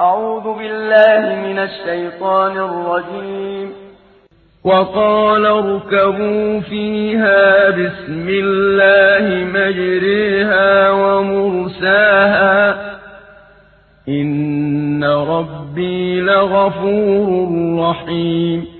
أعوذ بالله من الشيطان الرجيم. وقال اركبوا فيها بسم الله مجريها ومرساها. إن ربي لغفور رحيم.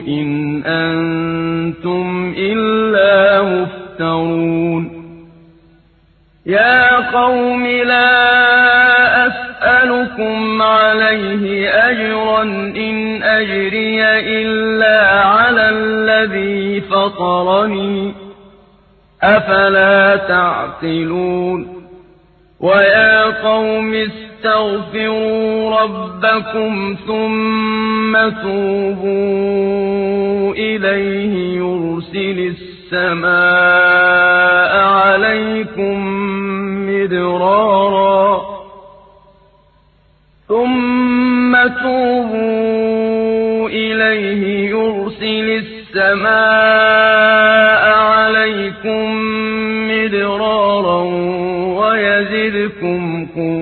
إن أنتم إلا مفترون يا قوم لا أسألكم عليه أجرا إن أجري إلا على الذي فطرني أفلا تعقلون ويا قوم استغفروا ربكم ثم توبوا إليه يرسل السماء عليكم مدرارا ثم توبوا إليه يرسل السماء عليكم مدرارا ويزدكم قوة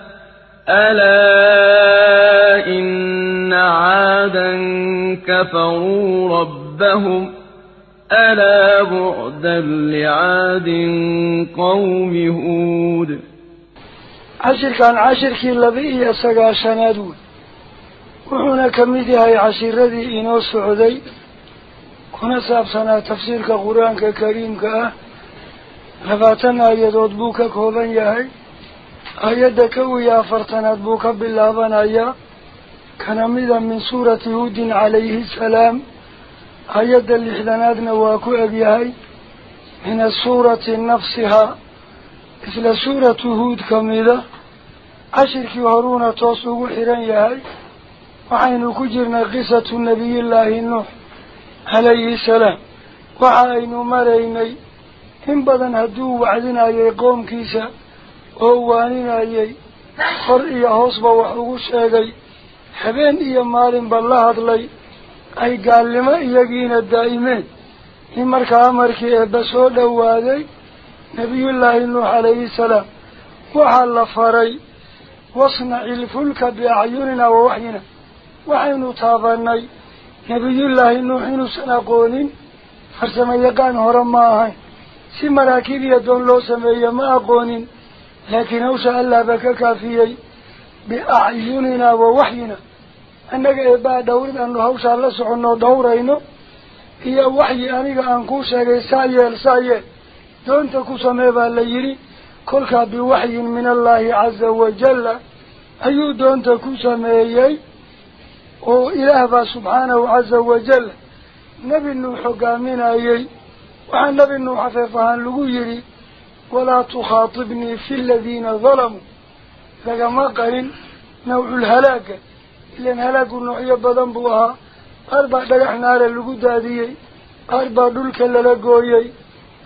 ألا إن عادا كفروا ربهم ألا بعدا لعاد قوم هود عشر كان عشر كي لبي يسقى شنادون وحنا كميدي هاي عشر ردي إنو السعودي كنا سابسنا تفسير كقرآن كريم كأه لفاتنا آيات كوي أفرتنات بوك باللابانايا كان مذا من سورة هود عليه السلام. آيات اللحدنات نواكو أبيهاي من السورة نفسها. مثل سورة هود كمذا عشر كيهرون توصوا حران يهاي. وعين كجرنا قصة النبي الله نوح عليه السلام. وعين مريني. إن بدن هدو وعدنا يقوم كيسا. Ugu sheegay habeen iyo maalinba la hadlay ay gaalnimo iyagiina daa'imeen in markaa amarkii eebba soo dhowaaday nebiyullaahi nuux calayhi salaam waxaa la faray wasnaci ilfulka biacyunina wa waxyina waxaynu taabanay nebiyullaahi nuux inuusan aqoonin farsamo yaqaan hore ma ahayn si maraakiib iyo doon loo sameeye ma aqoonin annaga eebbaa dhawrid aanu hawshaa la soconno dhawrayno iyo waxyi aniga aan kuu sheegay saa yeel saa yeel doonta ku samee baa la yidhi kolkaa biwaxyin min allaahi caza wajalla ayuu doonta ku sameeyey oo ilaah baa subxaanahu caza wajalla nebi nuux hogaaminayey waxaa nebi nuux afeef ahaan lagu yidhi nawculhalaaga ilan halaagu noocyo badan buu ahaa qaar baa dhagax naara lagu daadiyey qaar baa dhulka lala gooyey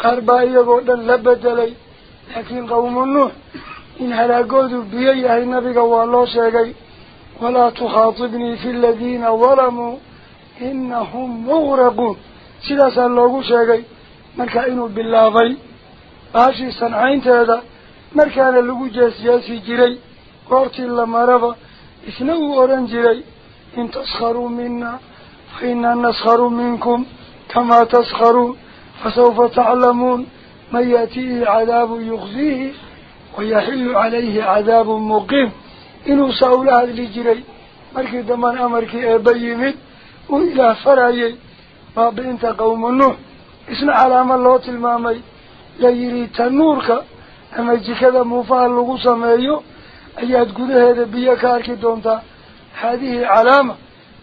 qaar baa iyagoo dhan la bedelay laakiin qawmu nuux in halaagoodu biyo yahay nabiga waa loo sheegay walaa tukhaatibnii fi aladiina dalamuu inahum mugraquun sidaasaa loogu sheegay marka inuu bilaabay عاشي صنعين تهدا مركان اللقو جاسياسي جيري قورتي الله مرابا اثنو اران جيري ان تسخروا منا فإنا نسخر منكم كما تسخروا فسوف تعلمون من يأتيه عذاب يخزيه ويحل عليه عذاب مقيم إنو سأولا هذه الجيري مركي دمان أمركي أبيمت وإلى فرعي ما بنت قوم النوح اسم علام الله تلمامي biyo ka arki doontaa haadihi calaama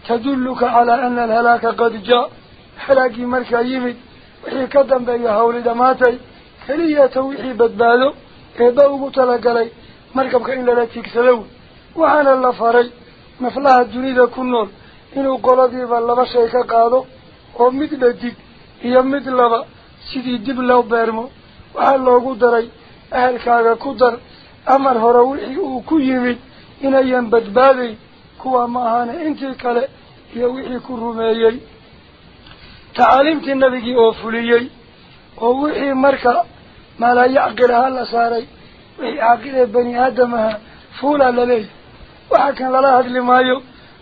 tadulluka calaa ana alhalaaka qad jaa halaagii markaa yimid wixii ka dambeeya hawli dhammaatay keliyata wixii badbaado eebba ugu talagalay markabka in lala tiigsado wey waxaana la faray naflaha dunida ku nool inuu qoladiiba laba shay ka qaado oo mid dhadig iyo mid laba sidii dib loo beermo ku yimid inayan badbaadayn kuwa ma ahaana intii kale iyo wixii ku rumeeyey tacaaliimtii nabigii oo fuliyey oo wixii marka maalaa yacqil ahaa la saaray wixii caaqidee bani aadam aha fuulaa laleeyahay waxa kan lala hadli maayo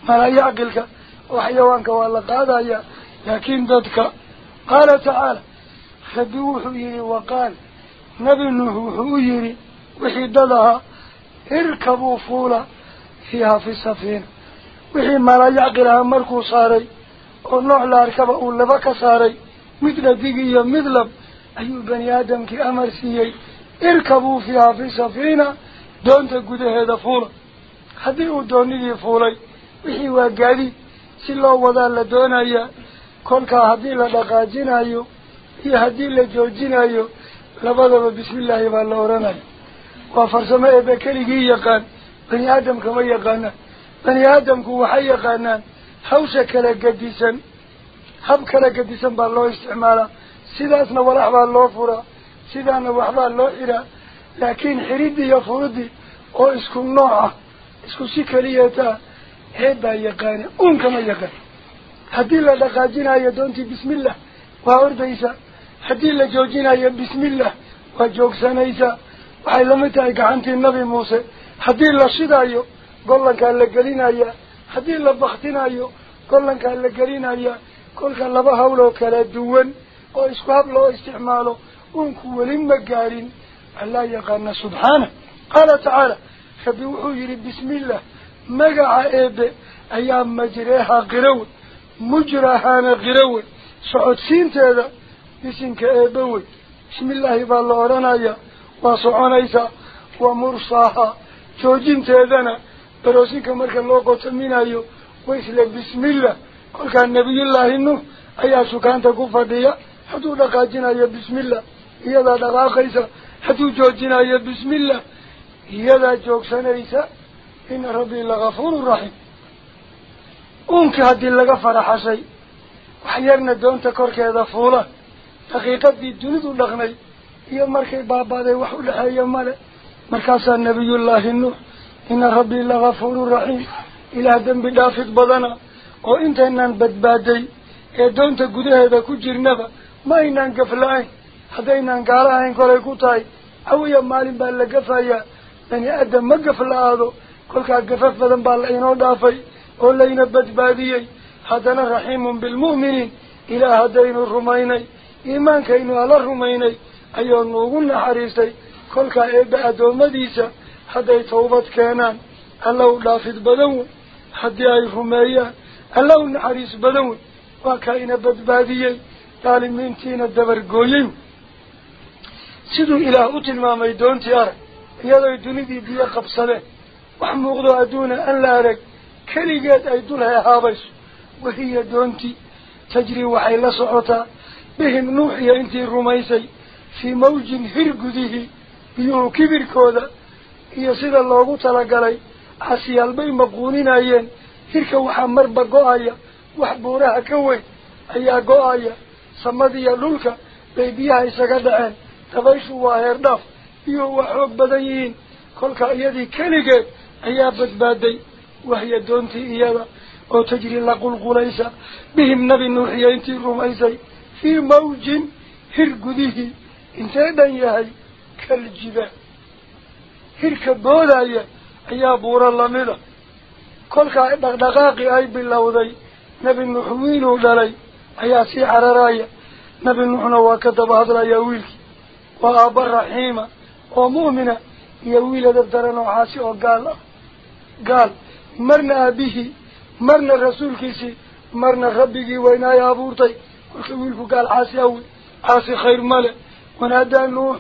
maalaa yacqilka oo xayawaanka waa la qaadaya laakiin dadka qaala tacaala wuxuu u yihi wixii dad ahaa irkabuu fuula fiiha fi safiina wixii maalaa yacqil ahaa markuu saaray oo nooc la arkaba uu laba ka saaray mid dhadig iyo mid lab ayuu bani aadamkii amar siiyey irkabuu fiiha fi safiina doonta gudaheeda fuula haddii uu doonidii fuulay wixii waa gaadiid si loo wadaa la doonayaa kolkaa haddii la dhaqaajinayo هي هذه اللي جوجينا يو لبذا بسم الله والله رنا وفرسما يبكلي جي يقان بني آدم كم يقانا بني آدم كوا حي يقانا حوسة كلا قديسا حب كلا قديسا بالله استعمالا سيداسنا ورح بالله فورا سيدانا ورح بالله إرا لكن حريدي يفردي أو اسكو نوعا اسكو سيكاليتا هيدا يقاني أم كما يقاني هدي الله لقاجينا يدونتي بسم الله وارد إيسا haddii la joojinayo bismillah waa joogsanaysaa waxay lamid tahay gacantii nabi muuse haddii la shidayo gollankaa la gelinaya haddii la baktinayo gollankaa la gelinaya kolka laba hawloo kala duwan oo isku hab loo isticmaalo uunku weli ma gaadhin allaa yaqaana subxaana qaala tacaala rabbi wuxuu yidhi bismillah magaca eebe ayaa majreeha qirawe mujrahaana qirawe socodsiinteeda bisinka eebe wey bismillaahi baa la odhanayaa waa soconaysaa wa mursaaha joojinteedana baroosinka marka loo qotaminayo wa isla bismillah kolkaa nebiyullaahi nuux ayaa sukaanta ku fadhiya hadduu dhaqaajinayo bismillah iyadaa dhaqaaqaysa hadduu joojinayo bismillah iyadaa joogsanaysa ina rabbii lagafuuru raxiim uunkii haddii laga faraxashay wax yarna doonta korkeeda fuula حقيقة الدنيا دغني يا مركي بابا ذي وحول يا مال مركز النبي الله النوح إن ربي الله غفور رحيم. إلى دم بدافد بدنا. أو أنت إنن بتبادي إدون إيه تجود هذا كجير نبا ما إنن قفلاه هذا إنن قاله إن كره كطاي أو يا مال بالله قفايا يعني أدم ما قفل هذا. كل كقفف بدن بالعين أو دافي. أو لين بتبادي هذا رحيم بالمؤمنين. إلى هذين الرومينين ala rumaynay ayuu nuugu naxariistay kolkaa eebba addoommadiisa hadday tawbad keenaan alla u dhaafid badan wey haddii ay rumeeyaan alla u naxariis badan wey waa kaa ina badbaadiyey daalimiintiina dabargooyey siduu ilaah u tilmaamay doontii arag iyadooy dunidii biyo qabsadeen wax muuqdo adduuna an la arag keligeed ay dul heehaabayso wahiya doontii tajrii waxay la socotaa biyuhu kibirkooda iyo sida loogu talagalay casiyaal bay maquuninayeen hirka waxaa marba go-aya wax buuraha ka weyn ayaa go-aya samadiiyo dhulka bay biyaha isaga dhaceen dabayshu waa heer dhaaf biyuhu waa xoog badan yihiin kolka iyadii keligeed ayaa badbaaday wahya doontii iyada oo tajri la qulqulaysa bihim nabi nuuxiya intii rumaysay hirka boodaya ayaa buuro lamida kolkaa dhaqdhaqaaqii ay bilowday nebi nuux wiiluu dhalay ayaa sii cararaya nebi nuuxna waa ka daba hadlayaa wiilkii waa aabba raxiima oo mu'mina iyo wiil adab daran oo caasi oo gaal ah gaal marna aabihii marna rasuulkiisii marna rabbigii weynaaya abuurtay وكبير فقال عاسي أوي عاسي خير ملك ونادى نوح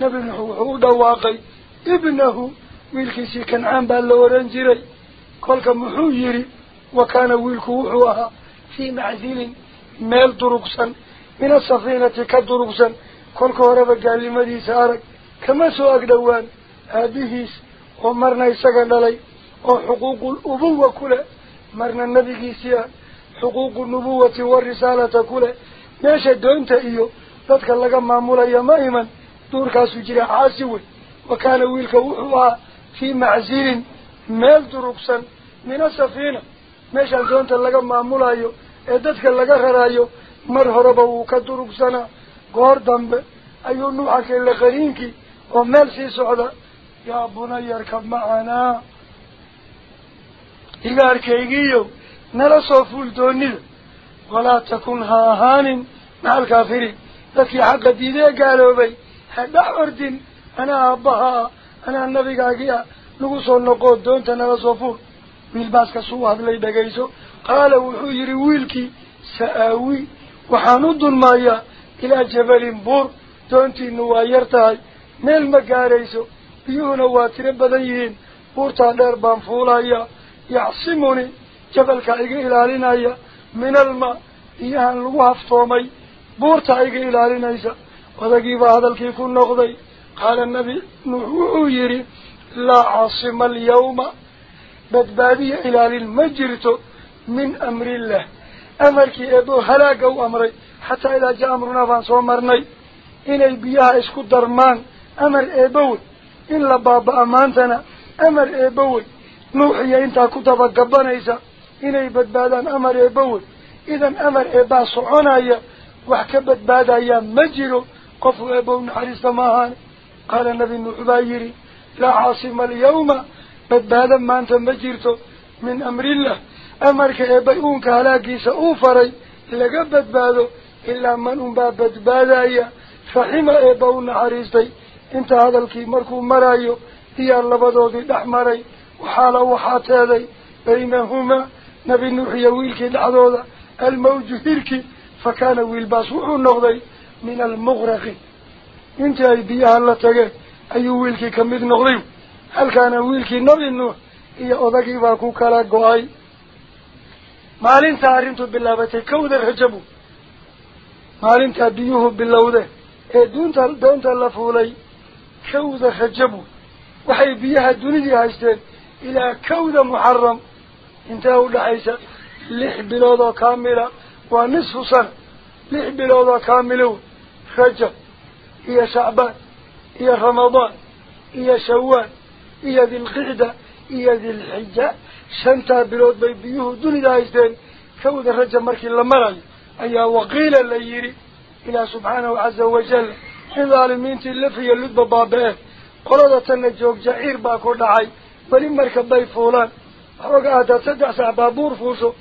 نبي نوح دواقي ابنه ويلكي سي كان عام بالورن جري كل كم يري. وكان ويلك وحوها في معزل مال دروكسا من السفينة كدروكسا كل كهربا قال لي مدي سارك. كما سواك دوان. هذه ومرنا يساقن للي. وحقوق الأبو وكله. مرنا النبي سيار xuquuqu nubuwati warisaalata ku leh meesha doonta iyo dadka laga maamulaya ma iman duurkaasuu jira caasi wey wa kaana wiilka wuxuu ahaa fii macsilin meel durugsan min asafiina meeshaan doonta laga maamulayo ee dadka laga rarayo mar horeba wuu ka durugsanaa goor dambe ayuu nuuxa keela qariinkii oo meel maca alkaafiriin dadkii xaqa diidee gaaloobay ha dhex ordin anaa aabbaha ah anaa nabigaagii ah lagu soo noqoo doonta nala soo fuul wiilbaaska suu hadlay dhagayso qaala wuxuu yidhi wiilkii sa-aawi waxaan u dulmaayaa ilaa jabalin buur doontiinu waa yar tahay meel ma gaarayso biyuhuna waa tiro badan yihiin buurtaa dheer baan fuulaya yacsimuni جبل كايجي إلى لينايا من الماء يهان الوهف طومي بور تايجي إلى لينايا وذكي بهذا الكيف النغضي قال النبي نحو يري. لا عاصم اليوم. بدبادي إلى للمجرته من أمر الله. أمرك إبو هلاك أو أمري. حتى إلى جاء أمرنا فانسو مرني. إن البياه إسكو درمان. أمر إبوه إن لباب أمانتنا. أمر إبوه نوحي إنتا كتبك قبانيسا إلي بدبادان أمر يبول إذا أمر إباس عنايا وحكى بدبادا يا مجلو قفوا إبون حريصة ماهان قال النبي نحبايري لا عاصم اليوم. بدبادا ما أنت مجلتو من أمر الله. أمر كإبون كهلاكي سأوفري لقى بدبادو. إلا من أمبا بدبادا يا فحما إبون حريصة إنت هذا الكي مركو مرايو. هي اللبضو دي دحمري. وحالا وحاتا دي بينهما wiilkii dhexdooda almawju hirki fa kaana wiilbaas wuxuu noqday min almuqraqi intii ay biyaha la tageen ayuu wiilkii ka mid noqday halkaana wiilkii nebi nuux iyo odagiibaa ku kala go-ay maalintaa arrintu bilaabatay kawda rajabu maalintaa biyuhu bilowdeen ee duunta doonta la fuulay kawda rajabu waxay biyaha dunidii haysteen ilaa kawda muxaram انتهى لحيسة لح بلوضة كاملة ونصف سنة لح بلوضة كاملة خجة هي شعبان هي رمضان هي شوان هي ذي القعدة هي ذي الحجة شنتا بلوض بيبيوه دوني دايستين كود الرجل مركي لمرأي أي وقيل اللي يري إلى سبحانه عز وجل حظا حين ظالمين تلفي اللدب بابه أن النجوك جائر باكور دعاي بل مركب بيفولان حوق هذا تدع سعب بور فوسه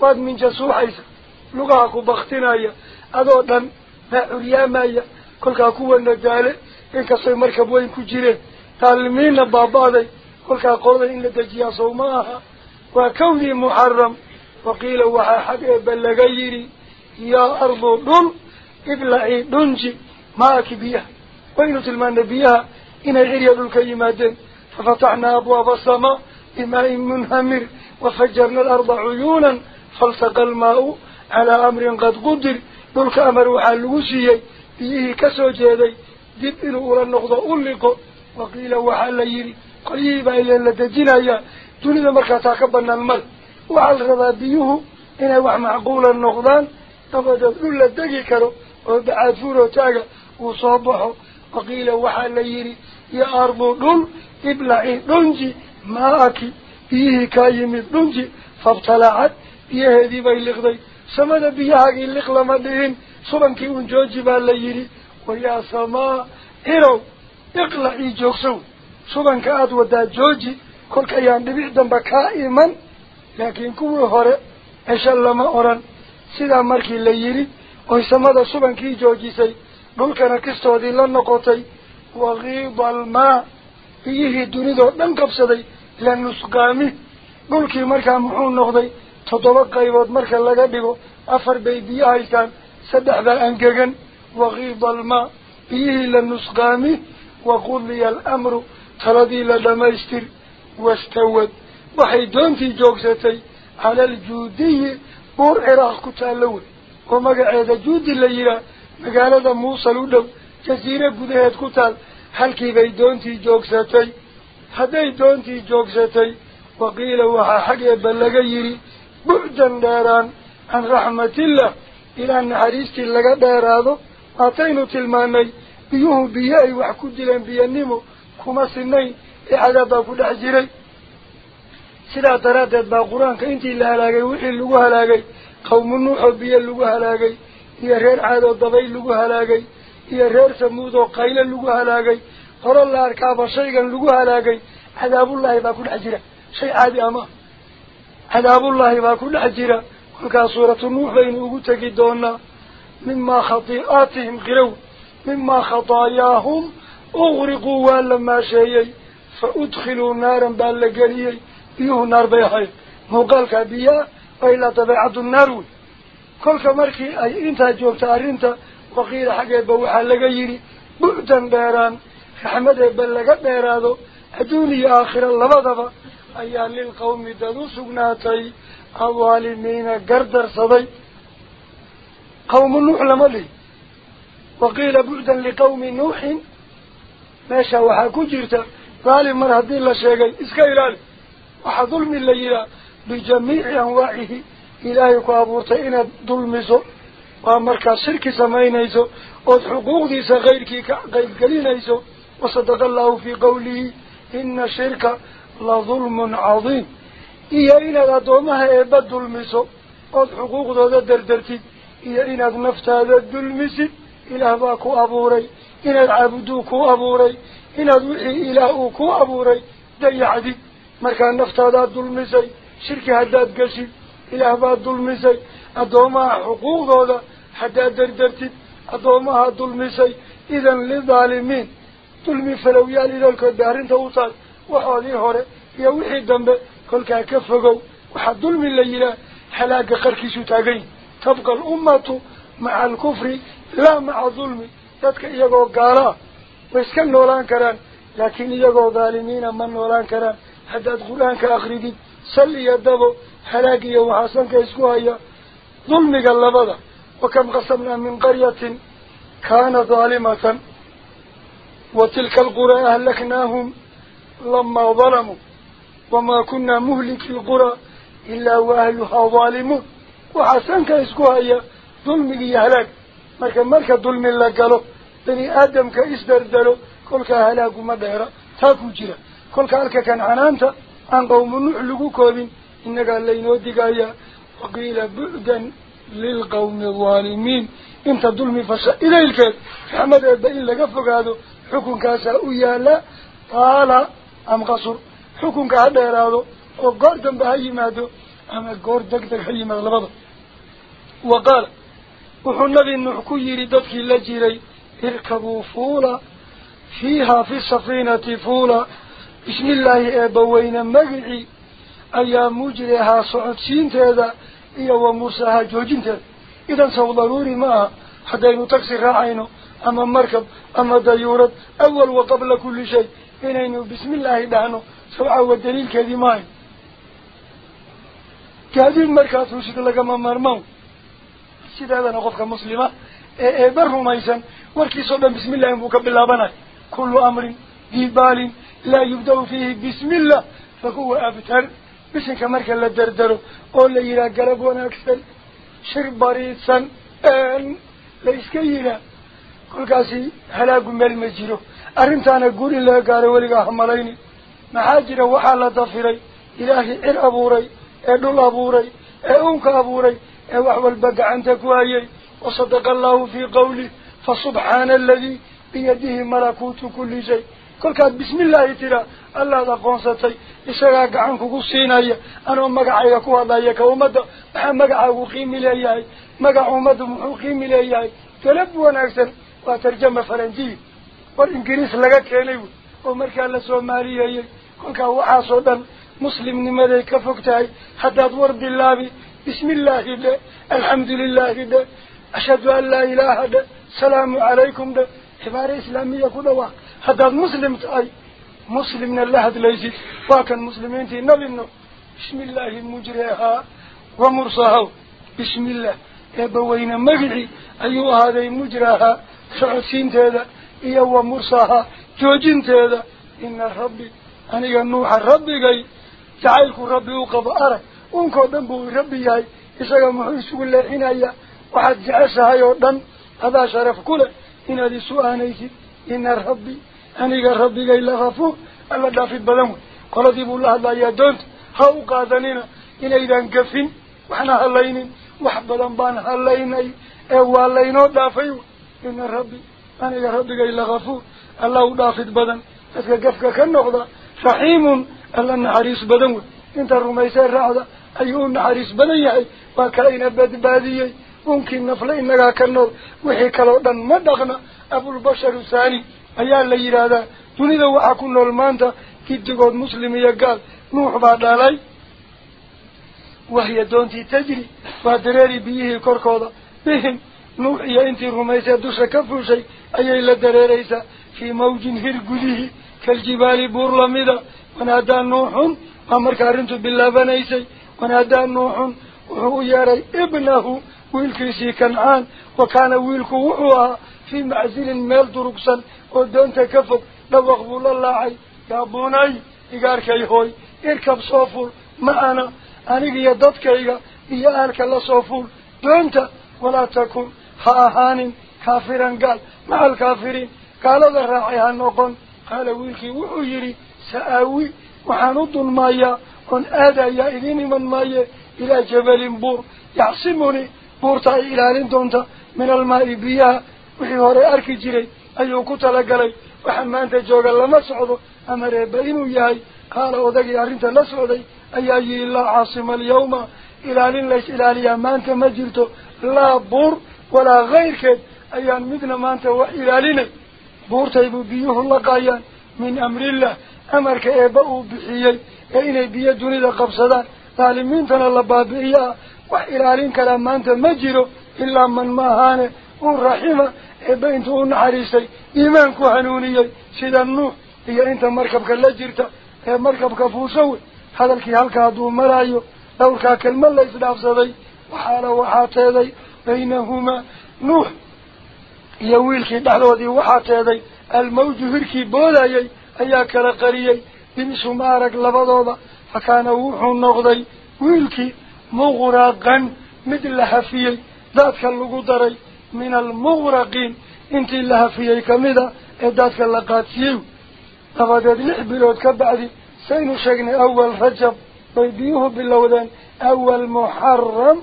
قد من جسوع عيسى لقاك بختنا يا أذن ما عريما يا كل كقوة النجالة إنك صي مركب وين كجيره تعلمين بابا ذي كل كقول إن دجيا صومها وكوني محرم. وقيل وحاحد بل غيري يا أرض دل إبلعي دنجي. ماك بيها وإن تلمان بيها إن غير يدل كيما دين. ففتحنا أبواب السماء. بماء منهمر وفجرنا الأرض عيونا فالتقى الماء على أمر قد قدر ذلك أمر وحلوشي بيه كسو جيدي دب إنه لنقضى أولكو وقيل وحل يري قريبا إلا لدجنا يا دوني مركا تاكبنا المر وعلى رضا بيه إنه معقول النقضان تفضى ذل لدجي كرو وبعثوره تاقى وصابحه وقيل وحل يري يا أرض دل إبلعي دنجي liqday samada biyahaagii liq lama dhihin subankii uun jooji baa la yidhi wayaa samaa cirow iqlacii joogsow subanka aada wadaa jooji kolka ayaan dhibic damba kaa iman laakiin kuwii hore cesha lama odhan sidaa markii la yidhi oy samada subankii joojisay dhulkana kistoodii la noqotay wakiida almaa la nusqaami dhulkii markaa muxuu noqday toddoba qaybood marka laga dhigo afar bay biyo haystaan saddex baa angegan wakiida almaa biyihii la nusqaami waqudiya alamru taladii la dhamaystir wastawad waxay doontii joogsatay cala aljuudiyi buur ciraaq ku taallo wey oo magaceeda juudi la yihaah magaalada muusal u dhow jasiire gudaheed ku taal doontii joogsatay waqiila waxaa xag eeba laga yidhi bu'dan dheeraan can raxmatillah ilaa naxariistii laga dheeraado waataynu tilmaanay biyuhu biyo ay wax ku dileen biyanimo kuma sinayn ee cadaab baa ku dhex jiray sidaa daraaddeed baa qur-aanka intii la halaagay wixii lagu halaagay qawmu nuuxoo biyo lagu halaagay iyo reer caadoo dabayl lagu halaagay iyo reer samuud oo qayle lagu halaagay hore la arkaaba shaygan lagu halaagay cadaabullaahi baa ku dhex jira shay caadi ama cadaabullaahi baa ku dhex jira kolkaas suuratu nuux baynu ugu tegi doonaa mimaa khatii'aatihim qirow mimaa khataayaahum uqriquu waa la maasheeyey fa udkhiluu naaran baa la geliyey biyuhu naar bay ahayd muuqaalkaa biyaa waa ilaa dabeecaddu naar wey kolka markii ay intaa joogta arrinta dheeraan raxmadeedba laga dheeraado adduun iyo aakhira labadaba ayaa lilqawmi dad u sugnaatay adaalimiina gardarsaday qawmu nuux lama dhihi waqiila bu'dan liqawmi nuuxin meesha waxaa ku jirta daalim mar haddii la sheegay iska ilaali waxaa dulmi la yihaa bijamiici anwaacihi ilaahay ku abuurtay inaad dulmiso وامرك شرك سمينيسو أوت حقوق ديسا غيرك غير قلينيسو وصدق الله في قوله إن شرك لظلم عظيم إيهينا دومها إبا الدلمسو أوت حقوق دودة دردرتي إيهينا دنفتا دلمسي إله باكو أبوري إله عبدوكو أبوري إله إلهوكو أبوري ديعدي مركا النفتا دلمسي شرك هداد قشي إله باد دلمسي أدومها حقوق دودة دل haddaad dardartid addoomaha dulmisay idan lidaalimiin dulmi falowyaal ilalkood bay arrinta u taal waxoodii hore iyo wixii dambe kolkaa ka fogow waxaa dulmi la yihaah halaaga qarkiisu taagan yihi tabqa alummatu maca alkufri laa maca dulmi dadka iyagoo gaalo ah way iska noolaan karaan laakiin iyagoo dhaalimiina ma noolaan karaan haddaad qur-aanka وكم قسمنا من قرية كان ظالمة وتلك القرى أهلكناهم لما ظلموا وما كنا مهلك القرى إلا وأهلها ظالمون. وحسن إسكوها يا ظلمي يهلك. مالك مالك ظلم الله قالوا. بني آدم كإسدردلوا كلك أهلاك مدهرة تاكو جرا كلك ألك كان عنانتا. عن قوم نحلقوا كوبين. إنك اللي نودقا يا وقيل بعدا للقوم الظالمين. انت الظلم فسا إلى الكل حمد البئين لقفك هذا حكم كاسا ويا لا طالة أم قصر. حكم كهذا هذا وقردا بهاي ما هذا أما قردك تكهي ما لبضا وقال وحن نبي النحكو يريدك اللجيري اركبوا فولا. فيها في السفينة فولا. بسم الله إيه أبوين مقعي. أيام مجرها صعد سين تهذا إيه وموسى هاجوجينتا إذا إذن سوى ضروري ما حتى إنه تقصي راعينه أما مركب أما ديورت أول وقبل كل شيء. إنه بسم الله دعنه سوعة الدليل كذي كهذه المركات روشد لك مرمو. سيد هذا نقفك مسلمة. إيه، إيه، بره ميسا واركي صدا بسم الله ينبوك بالله كل أمر في بال لا يبدأ فيه بسم الله. فهو أبتر. La yidhaha galab wanaagsan shir bariidsan la iska yidhaah kolkaasi halaagu meel ma jiro arrintaana guur in laga gaaro weligaa hamalayni maxaa jira waxaa la dafiray ilaahay cir abuuray ee dhul abuuray ee uunka abuuray ee wax walba gacanta ku hayay wasadaqa allahu fii qawlih fasubxaana aladii biyadihi malakuutu kulli shay tiraa allaad aqoonsatay isagaa gacan kugu siinaya anoo magacayga ku hadlaya ka ummadda maxaa magacaagu qiimi leeyahay magaca ummaddu muxuu qiimi leeyahay galab wanaagsan waa tarjama faranjiya war ingiriis laga keenay wey oo markaa la soomaaliyeeyey kolkaa waxaasoo dhan muslimnimaday ka fog tahay haddaad war bilaabi bismi illaahi dhe alxamdu lilaahi dhe ashhadu an laa ilaaha dhe salaamu calaykum dhe cibaare islaamiya ku dhawaaq tahay muslimna la hadlaysid waa kan muslimiintii nabino bismi illaahi mujrehaa wa mursahaw bismi illah eebbaweyne magicii ayuu ahaaday mujrahaa socodsiinteeda iyo wa mursahaa joojinteeda ina rabbi aniga nuuxa rabbigay jacaylku rabbi u qabo arag unkoo dhan buu rabbi yahay isaga muxuu isugu leexinayaa waxaad jeceshahay oo dhan adaa sharaf ku leh inaad isu aanaysid ina rabbi أني ربي إلا غفور ألا دافد بلمه قال ديب الله لا يدونت هاو قادنين. إن إذا انقفين وحنا هلينين. وحب لنبان هليني. أهو هلينو دافيو. إن ربي أني ربك إلا غفور. ألا دافد بدن. أسكى قفك كالنقضة فحيم ألا نحريس بدن. إنت الرميسة الرعضة أيهو نحريس بنيعي وكالين أبد باديي ممكن نفلين نغا كالنور وحيك لو دن مدغنا. أبو البشر الثاني. Ayaa la yidhaahdaa dunida waxaa ku nool maanta gidigood muslim iyo gaal nuux baa dhalay wahiya doontii tajri waa dareeri biyihii korkooda bihim nuux iyo intii rumaysay dusha ka fuushay ayay la dareeraysaa fii mawjin hir gudihi kaljibaali buur lamida wanaadaa nuuxun waa marka arrintu bilaabanaysay wanaadaa nuuxun wuxuu u yeeray ibnahu wiilkiisii kancaan wa kaana wiilku wuxuu ahaa في معزل المال دروكسا ودونت كفك لو أقبول الله عي يا بوني إقارك إيهوي إركب صوفور معنا أنا. في يددك إيه إيه أهلك الله صوفور دونت ولا تكون. هاهان كافرا قال. مع الكافرين قال ذا راعيها النقن قال ويكي وعيري سأوي وحنط المايا كن آدى يا إذيني من مايا. إلى جبل بور. يعصمني بورتا إلى لندونتا من الماء بيها. وحي هوري أركي جيري أيو كتلا قلي وحما أنت جوغا لما سعوده أما ريبا إنو ياهي قال وذكي أرنت لسعودي أيهي إلا عاصم اليوم إلالين ليس إلاليا ما أنت مجلتو لا بور ولا غير كد أيان مدن ما أنت وإلالين بور تيبو بيوه اللقايا من أمر الله أمر كأبأو بحيي إني بيدوني لقبصدا تعلمين تنا اللبابئية وإلالين كلام ما أنت مجلو إلا من ماهانه ورحمه إبا إنتو نحريسي إيمانكو هنونيي سيدا النوح إيا إنتا مركبك اللجرتا إيا مركبك فوسوي هذا الكي هلكا دو مرايو لولكا كلمان ليس دافزدي وحالا وحاتيدي بينهما. نوح إيا ويلكي دحلو دي وحاتيدي. الموج هركي بولايي أياك لقريي بمس مارك لبضوضا فكان ووحو النغضي ويلكي مغراقا مدل حفيي. ذاتك اللقو دري. من المغرقين. انت لها في اي كمدة اداتك اللقاتيو افادت لحبيروت كبعدي. سينو شقن أول رجب. بيبيوه باللودان. أول محرم.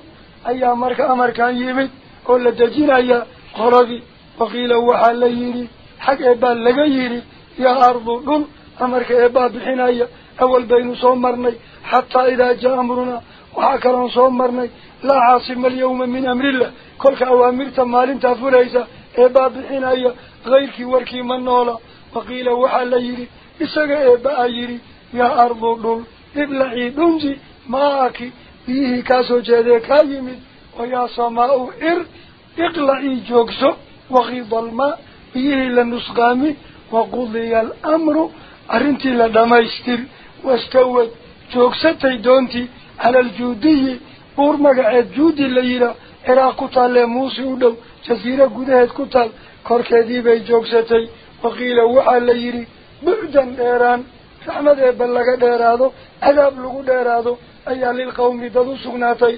أي امرك أمركان يمد قول لدجين أي قربي وقيل اوحا ليني حق إبال لقيني يا ارضو لن أمرك اباب حناية أول بين صومرني حتى إذا جاء أمرنا. وحاكرا صومرني لا عاصم اليوم من أمر الله. كل كأوامر تمال تفور إيسا. إبا بحين غير كي وركي من نولا. فقيل وحال ييري إساق إبا ييري يا أرض دول إبلعي دونجي ماكي بيه كاسو جاديك هايمي ويا سماء إر. إقلعي جوكسو. وغيظ الماء. بيه لنسقامي. وقضي الأمر. أرنتي لدما يستر واستوت. جوكستي دونتي. على الجودية taallee muusi u dhow jasiiro gudaheed ku taal korkeedii bay joogsatay waqiila waxaa la yidhi bucdan dheeraan raxmad eebba laga dheeraado cadaab lagu dheeraado ayaa lilqawmi dad u sugnaatay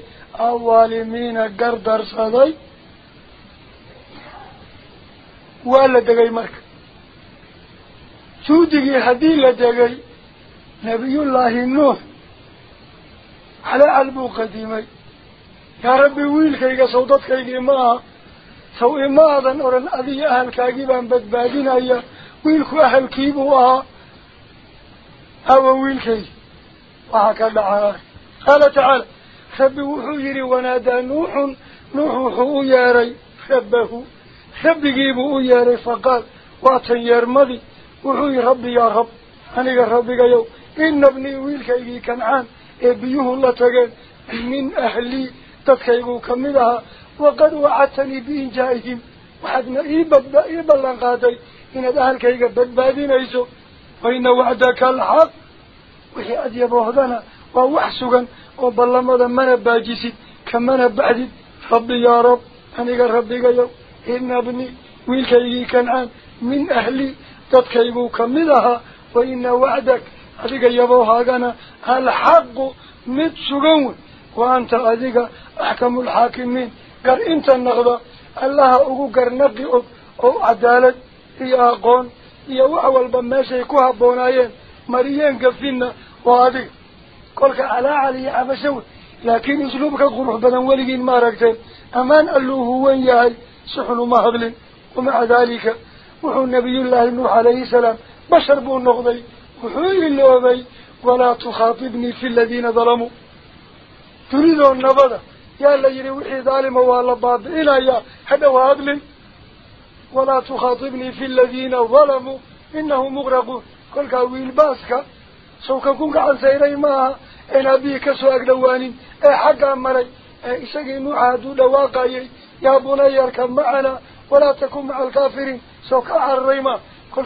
alwaalimiina gardarsaday waa la degay marka juudigii haddii la degay nebiyullaahi nuux calaacal buu qadimay yaa rabbi wiilkayga saw dadkaygii ma aha saw ima aadan odhan adiga ahalkaagii baan badbaadinaya wiilku ahalkiibuu ahaa awa wiilkaygi waxaa ka dhacaa qaala tacaala rabbi wuxuu yidhi wanaadaa nuuxun nuux wuxuu u yeeray rabbahu rabbigiibuu u yeeray faqaal waatan yeermadii wuxuu yihi rabbi yaa rab aniga rabbigayow ina bnii wiilkaygii kancaan بيوه الله تقال من أهلي تتكيبوا كمدها وقد وعدتني بإن جائهم. وحدنا إيبالا إيب قادي. إن الأهل كيقى بدبادين أيسو. وإن وعدك الحق. وهي أذيب وهدانا ووحسوغا وبالله ماذا من باجيسي. كمان بعدد ربي يا رب. أنيقى ربيك يو إن أبني. ويكيقى كنعان. من أهلي تتكيبوا كمدها وإن وعدك أذيك يبوها قنا الحق مت سجون وأنت أذيك أحكم الحاكمين قال أنت النغضة الله أقول قال نقي أو عدالة يا قون يا أول بماشي كوها بونايين مريين قفينا وهذه قولك على علي عبشوه لكن اسلوبك قروح بدن وليين ماركتين أمان ألوه وين يهي ما مهضل ومع ذلك وحو النبي الله النوح عليه السلام بشر بون النغضين وحوي اللوبي ولا تخاطبني في الذين ظلموا تريد النبضة يا اللي يروحي ظالم والله باب إلهي هذا وعدل ولا تخاطبني في الذين ظلموا إنه مغرق كل كويل باسك سوف كنك عن سيري ما إن أبيك سوء أقلواني أي حق أمري إساقي معادو دواقعي يا بني أركب معنا ولا تكون مع الكافرين سوف كعر ريما كل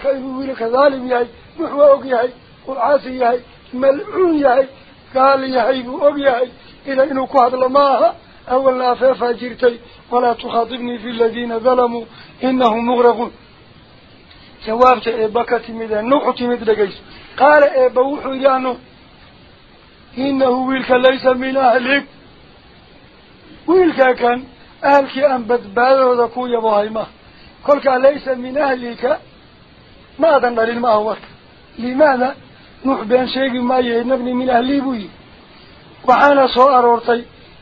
لك ظالم يا محوى أوقيهي قرعاسي يهي ملعون يهي قال يهي أوقيهي إلا إنو قهد لماها أولا فافا جرتي ولا تخاطبني في الذين ظلموا إنهم مغرقون جوابت إباكة مده نوح تمده قيس قال إباوح إلانه إنه ويلك ليس من أهلك ويلك كان أهلك أن بدباده ذكو يبهيمه قلك ليس من أهلك ما ذنبر المهوك nuux been sheegi maayo nabni min ahlii buu yihi waxaana soo aroortay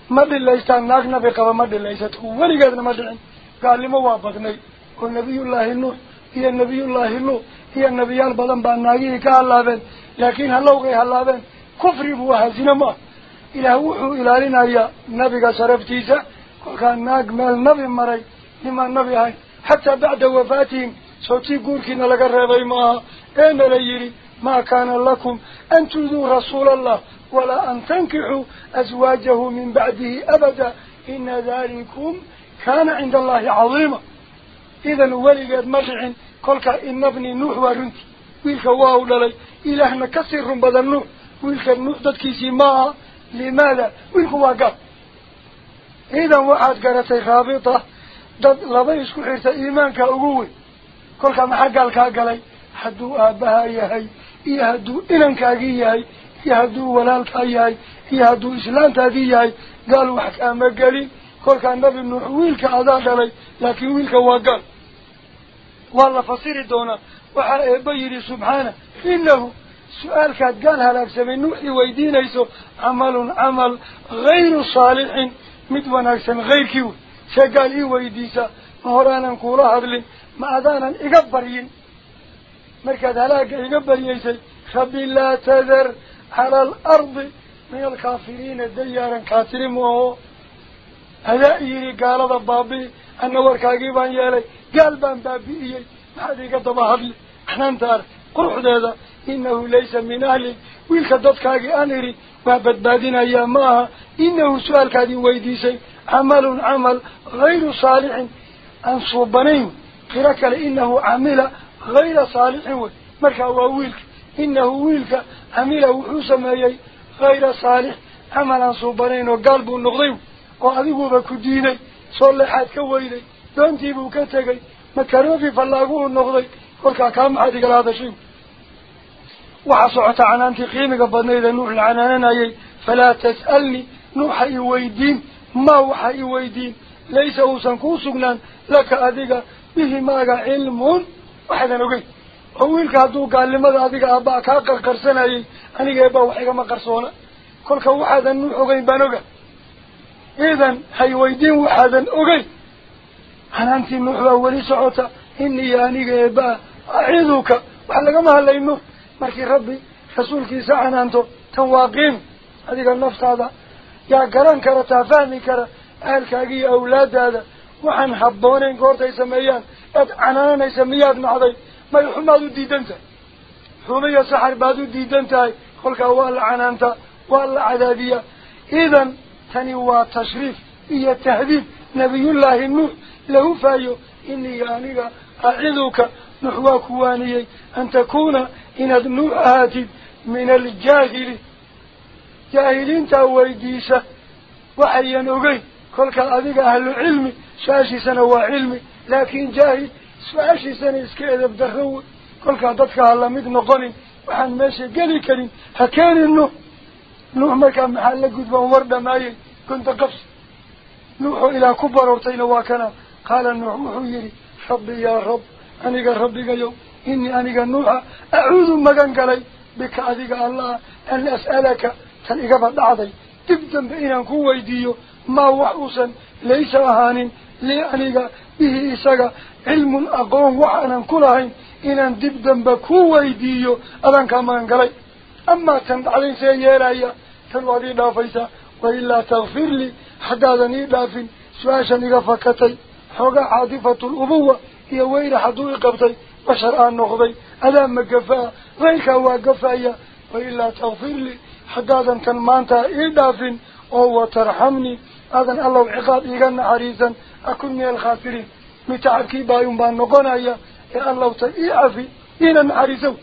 ma dhilaystaan naag nabi qaba ma dhilaysato weligeedna ma dhicin gaalnimo waa badnay oo nabiyullaahi nuux iyo nabiyullaahi nuux iyo nebiyaal badan baa naagihii ka hallaabeen laakiin hallowgay hallaabeen kufri buu ahaa zina ma ah ilaah wuxuu ilaalinayaa nabiga sharaftiisa kolkaa naag meel nabi maray nimaan nabi ahayn xataa bacda wafaatihim sootii guurkiina laga reebay maaha إن لا يري ما كان لكم أن تدو رسول الله ولا أن تنكحوا أزواجه من بعده أبدا إن ذلكم كان عند الله عظيما إذا ولقد مرحن قلك إن ابن نوح ورنتي ويلك واهو للي إلهنا كسر بدل نوح ويلك نوح تتكيسي ما لماذا ويلك واقف إذا وعد قرتي خابطة لا يسكو حيث إيمانك أقوي قلك ما حقالك أقلي hadduu inankaagii yahay iyo hadduu walaalkaa yahay iyo hadduu islaantaadii yahay gaal wax kaama gelin kolkaa nabi nuux wiilka adaa dhalay laakiin wiilka waa gaal waa la fasiri doonaa waxaa eebba yidhi subxaana inahu su-aalkaad gaal halaagsamay nuuxii weydiinayso camalun camal hayru saalixin mid wanaagsan hayrkii wey see gaal ii weydiisa ma horaanan kuula hadlin ma adaanan iga baryin rabbi laa tadar cala alardi min alkaafiriina dayaaran kaatiri mooho adaa yidhi gaalada baabi'i anna warkaagii baan yeelay gaal baan baabi'iyey maxaad iga daba hadli xanaantaar quruxdeeda inahu laysa min ahli wiilka dadkaagii aan idhi waa badbaadinayaa ma aha inahu su-aalkaadin weydiisay camalun camal hayru saalixin aan suubanayn qiro kale inahu camila camal aan suubanayn oo gaal buu noqday oo adiguba ku diiday soo leexaad ka weyday doontiibuu ka tegay makaroofi fallaagu uu noqday kolkaa kaa maxaad igala hadashay waxaa socota canaantii qiimiga badnayd ee nuux la canaananayay falaa tas'alnii nuuxa i weydiin maa waxa i weydiin laysa uusan kuu sugnaan laka adiga bihi maaga cilmun waxaadan ogeyn oo wiilka hadduu gaalnimada adiga aabbaa kaa qarqarsanayay aniga eebbaa wax igama qarsoona kolka waxaadan nuux ogeyn baan oga idan hay weydiin waxaadan ogeyn canaantii nuux baa weli socota inii aniga eebbaa aciduka wax lagama hadlay nuux markii rabbi rasuulkiisa canaanto tan waa qiimi adiga naftaada yaa garan kara taa fahmi kara ahalkaaga iyo awlaadaada waxaan habbooneyn goortay sameeyaan u diidan tahay xumiyo saxar baad u diidan tahay kolkaa waa la canaantaa waa la cadaadiyaa idan tani waa tashriif iyo tahdiib nabiyullaahi nuux lahu faayo inii aniga aciduka nuux waa kuwaaniyey an takuuna inaad nuux ahaatid min aljaahili jaahiliintaa weydiisa waxayan ogeyn kolka adiga ahlu cilmi su-aashiisana waa cilmi iska edab darro wey kolkaa dadka ha lamid noqonin waxaan meesha geli karin ha keenin nuux nuux markaa maxaa la gudboon war dhamaayey gunta qabsi nuuxoo ilaah ku baroortayna waa kana qaala nuux wuxuu yidhi rabbi yaa rab aniga rabbigayow inii aniga nuuxa acuudu magan galay bika adiga allah an as'alaka tan igaba dhacday dib dambe inaan ku weydiiyo maa wax uusan laysa ahaanin dib dambe ku weydiiyo adaan kaa magan galay amaa tan dhacday see yeelaya tan waad ii dhaafaysaa wailaa takfir lii haddaadan ii dhaafin su-aashan iga fakatay xoogaa caadifatu lubuwa iyo weyra hadduu i qabtay bashar aan noqday adaa ma gafaa hayrkaa waa gafaya wailaa takfir lii haddaadan tan maanta ii dhaafin oo watarxamnii aadan allow ciqaab iiga naxariisan mid tacabkii baayun baan noqonaya ee allowta ii cafi iina naxariisow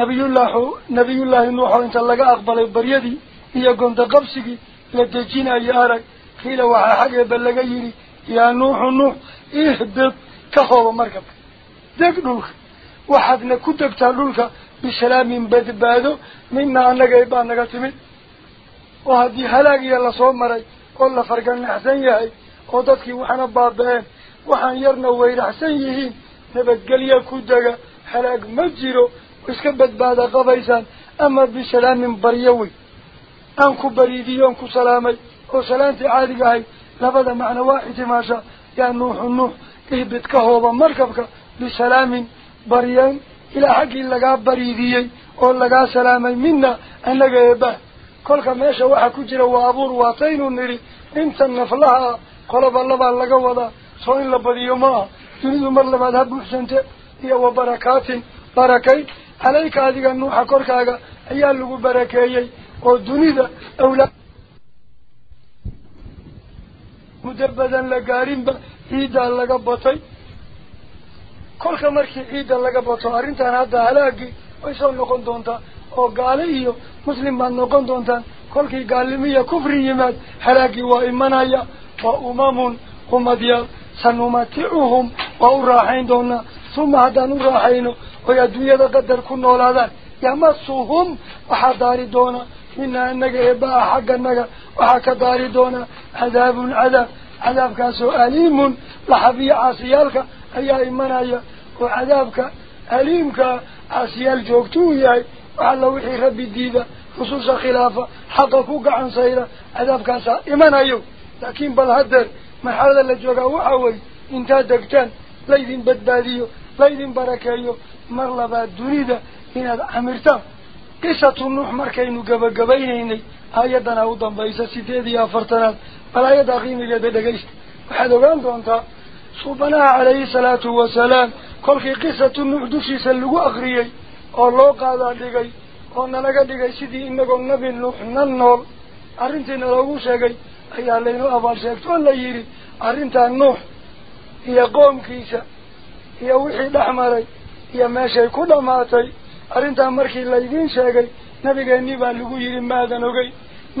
nabiyullaahu nabiyullaahi nuuxoo inta laga aqbalay baryadii iyo gonta qabsigii la dejinayo arag kiila waxaa xag eeba laga yidhi yaa nuuxu nuux ihbid ka hooba markabka deg dhulka waxaadna ku degtaa dhulka bisalaamin badbaado mina annaga eebaa naga timid oo haddii halaag iyo lasoo maray oo la farganaxsan yahay ودكي وحنا بابين وحنا يرنا ويرحسنيه نبتقل يكود حلاق مجيرو واسكبت بعد قبيسان أما بسلام بريوي أنكو بريدي أنكو سلامي وسلامتي عادي قاي لبدا معنى واحد ما شاء يا نوح النوح اهبت كهوبا مركبك بسلام بريان إلى حق اللقاء بريدي واللقاء سلامي منا أن لقاء به كلك ماشا واحد كجر وابور واطين النري انت النفلها wadaa soo in la badiyo ma aha dunidu mar labaad ha buuxsante iyo wa barakaatin barakay calayka adiga nuuxa korkaaga ayaa lagu barakeeyey oo dunida awlaa muddo badan la gaarinba ciiddaa laga batay kolka markii ciidda laga bato arrintan hadda halaagii way soo noqon doontaa oo gaale iyo muslim baad noqon doontaan kolkii gaalnimiya kufri yimaad halaagii waa imanaya وأمم هم ديال سنمتعهم وأراحين دونا ثم هدا نراحين ويدوية قدر كنا لذلك يمسهم وحداري دونا. إنا أنك إباء حقا نك وحكا داري دونا. عذاب عذاب عذابك سوء أليم. لحبي عاصيالك أي إمان أي وعذابك أليمك. عاصيال جوكتوه أي وعلى وحي ربي ديدا خصوصا خلافة. حقكوك عن سيدا عذابك سوء إمان أيو la joogaa waxaa wey intaad degtaan laydin badbaadiyo laydin barakeeyo mar labaad dunida inaad camirtaan qisatu nuux markaynu gabagabaynaynay aayaddanaa u dambaysa sideed iyo afartanaad bal aayaddaa qiimigeeda dhegaysta waxaad ogaan doontaa suubanaha calayhi salaatu wasalaam kolkii qisatu nuux dushiisa lagu akriyey oo loo qaadaa dhigay oo nalaga dhigay sidii inagoo nebi nuux na nool arrintiina loogu sheegay yidhi arrintaa nuux iyo qoomkiisa iyo wixii dhex maray iyo meeshay ku dhammaatay arrintaa markii laydiin sheegay nabigeennii baa lagu yidhi ma aadan ogey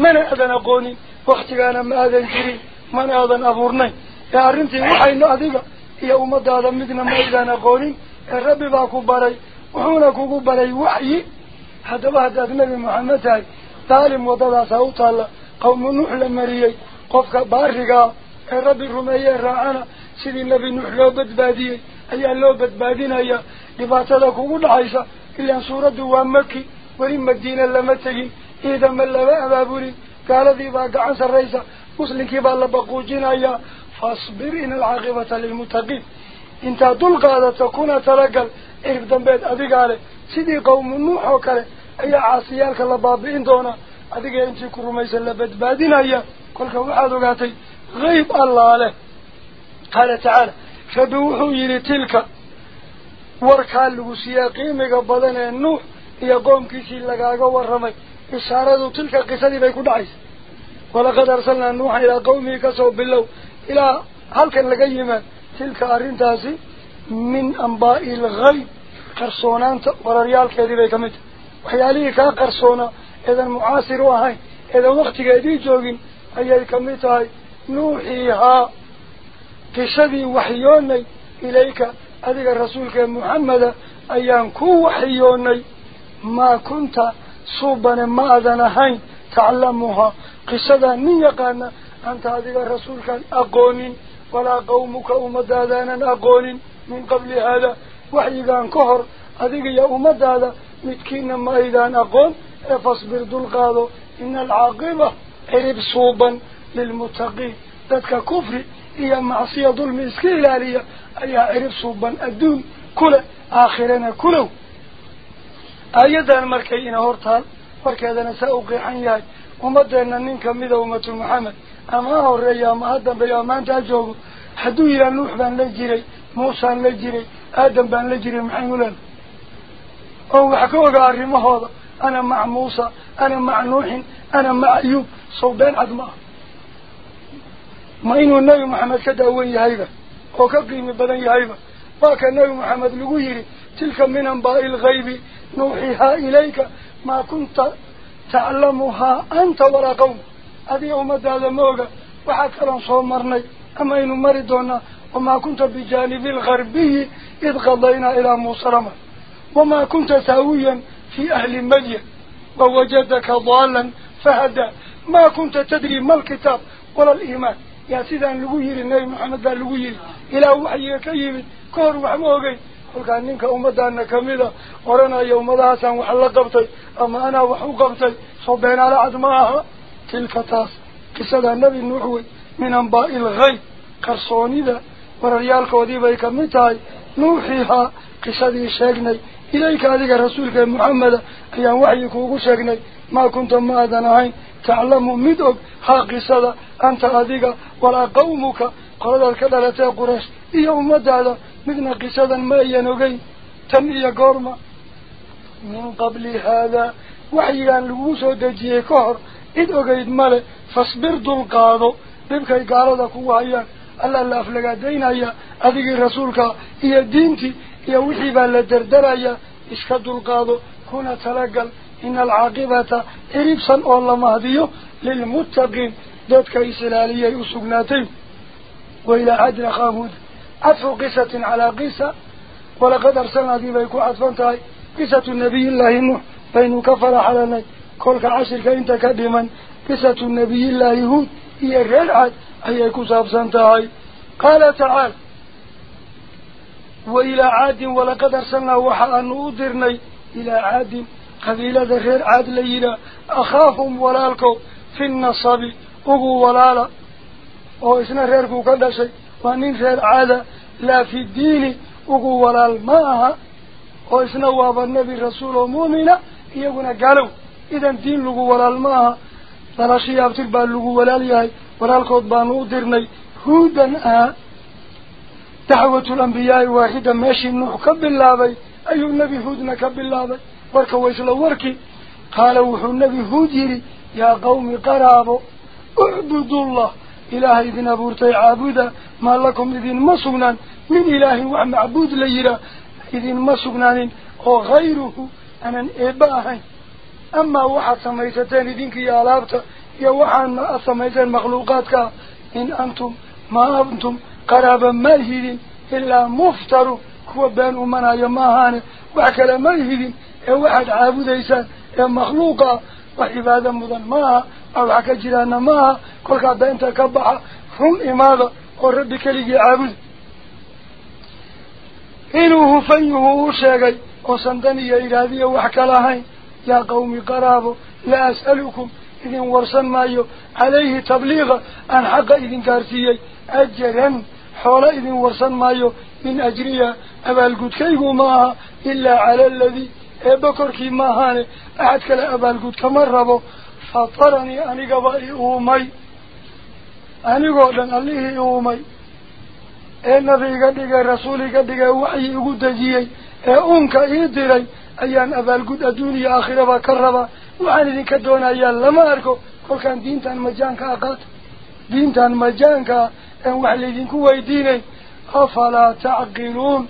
mana aadan aqoonin waktigaana ma aadan jirin mana aadan abuurnayn ee arrintii waxaynu adiga iyo ummadaada midna ma aydaan aqoonin ee rabbi baa ku baray wuxuuna kugu baray waxyi haddaba haddaad nebi maxamed tahay daalim waddadaasaa u taalla mariyey qofka baarigaa ee rabbi rumeeyee raacana sidii nebi nuux loo badbaadiyey ayaa loo badbaadinayaa dhibaatada kugu dhacaysa ilaan suuraddu waa maki weli madiine lama tegin ciidama lama abaabulin gaaladii baa gacan sarraysa muslimkii baa la baquujinayaa faasbir ina alcaaqibata lilmuttaqiin intaad dul qaadato kuna talagal cirib dambeed adigaa leh sidii qawmu nuux oo kale ayaa caasiyaalka la baabi'in doonaa أدق أنت كرميس اللبد بعدين أيه كل كواحد وقاتي غيب الله عليه قال تعالى فبوحوا إلى تلك وركال وسياقيم قبضنا النوح يقوم كيسي لقاقا ورمي إشارته تلك قصدي بيكون عيس ولقد أرسلنا النوح إلى قومي كسو بالله إلى هل كان لقيمة تلك أرين تاسي من أنباء الغيب قرصونان ورريال كذي بيكمت وحياليه كان إذا المعاصر وهاي إذا وقت جديد جوين أي الكميتاي نوحيها تشذي وحيوني إليك. أذيك الرسول كمحمد أيان كو وحيوني. ما كنت صوبا ما أذن أذنهين تعلمها. قصة من يقان أنت هذه الرسول كان أقون ولا قومك أمد أذانا أقون من قبل هذا وحيدان كهر. أذيك يا أمد هذا. متكين ما إذا أقون. فاصبر دول قادو إن العاقبة عرب صوبا للمتقين ذاتك كفري هي معصية ظلم إسكيلالية أي عرب صوبا. الدون كله آخرين كله. أيضا المركيين هورتال. مركيزا سأقي حنياه ومدعنا ننكا مذومة محمد. أما هو الرياء ما أدن بيا ما أنت أجوه حدو إلى نوح بان لجري موسى لجري آدم بان لجري محمولا. أو حكوه قاري ما هذا أنا مع موسى أنا مع نوح أنا مع أيوب. صوبين عدماء ما إنه النبي محمد كده هو يهيبة وكقيم بنا يهيبة باك النبي محمد لغيري تلك من أنباء الغيب. نوحيها إليك ما كنت تعلمها أنت ولا قوم. هذه يوم هذا موقع وحكا صومرني أما إنه مردنا وما كنت بجانب الغربي إذ قضينا إلى موسرمة وما كنت ساويا في أهل مدية ووجدك ضالا فهدى. ما كنت تدري ما الكتاب ولا الإيمان. يا سيدة اللويل النبي محمد اللويل إلى وحي كيب كور وحموغي وكان لنك أمدان كميدة ورنا يوم ذاسا وحل قبطي. أما أنا وحو قبطي. صبين على عدمها تلك تاس. قصة النبي النحوي من أنباء الغي قرصوني ذا. ورريالك وذيبه كميتاي نوحيها. قصة دي شاقني adiga rasuulka maxameda ayaan waxyi kuugu sheegnay maa kunta ma aadan ahayn taclamu mid og haa qisada anta adiga walaa qawmuka qoladaad ka dhalatee quraysh iyo ummadaada midna qisadan ma ayan ogeyn tan iyo goorma min qabli haadaa waxyigaan laguu soo dejiyey ka hor cid ogeyd male fasbir dulqaado dhibkay gaalada kugu hayaan allaa la aflagaadaynaya adigii rasuulka iyo diintii يا وحيبا لدردرايا اسكدوا القاضو كنا تلقل إن العاقبة إريبسا أولا مهديو للمتقين. دوتك إسلالية يسوقناتين وإلى عدن خامود. أدفو قصة على قصة. ولقد أرسلنا ديبا يكون أطفان تاي. قصة النبي الله إنه فإنه كفر حلنا كلك عشر كإنت كدما قصة النبي الله هو هي الرلعة هي كسابسان تاي. قال تعالى dirnay ilaa caadin qabiilada reer caad la yidhaah akhaahum walaalkood fi nasabi ugu walaala oo isna reerkuu ka dhashay waa nin reer caada laa fi diini ugu walaal ma aha oo isna waaba nebi rasuul oo mu'mina iyaguna gaalow idan diin lagu walaal ma aha dalashii abtir baa lagu walaal yahay walaalkood baanu u dirnay huudan ah دعوة الأنبياء واحدة ماشي نوح كبالله أي النبي هودنا كبالله ورك ويسل وركي؟ قال وحو النبي هود يري يا قوم قرابوا اعبدوا الله. إله إذن أبورتي عابدا ما لكم إذن مصغنا من إله ومعبود ليرا إذن مصغنان وغيره أنا إباهين أما واحد سميستين إذنك يا لابتا يا واحد سميستين مخلوقاتك. إن أنتم ما أنتم. قرابا يهدين إلا مفتر كوا بين أمنا يماهان وعكلا ما يهدين إيه عابد إيسان إيه مخلوقا. وعبادة مضان ماها أو حكا جيرانا ماها. كل بينتا كبحا هم إماذا وربك لي عابد. إنه فيه شاقي وصندني إرادية وحكا لهين يا قومي قرابو لا أسألكم إذن ورسن مايو عليه تبليغ أن حق إذن كارسيي أجرا حول إذن ورسن مايو من أجريا أبا القد كيهو ماها إلا على الذي كي ماهاني أحد كلا أبا القد كمربو فطرني أني قبائي أومي أني قولا الليه أومي ee nabiga dhigay rasuuliga dhigay waxyi igu dejiyey ee uunka ii diray ayaan abaalgud adduun iyo aakhiraba ka rabaa waxaan idinka doonayaa lama arko kolkaan diintan majaanka aqaato diintan majaankaa laydinku weydiinay afalaa tacqiluun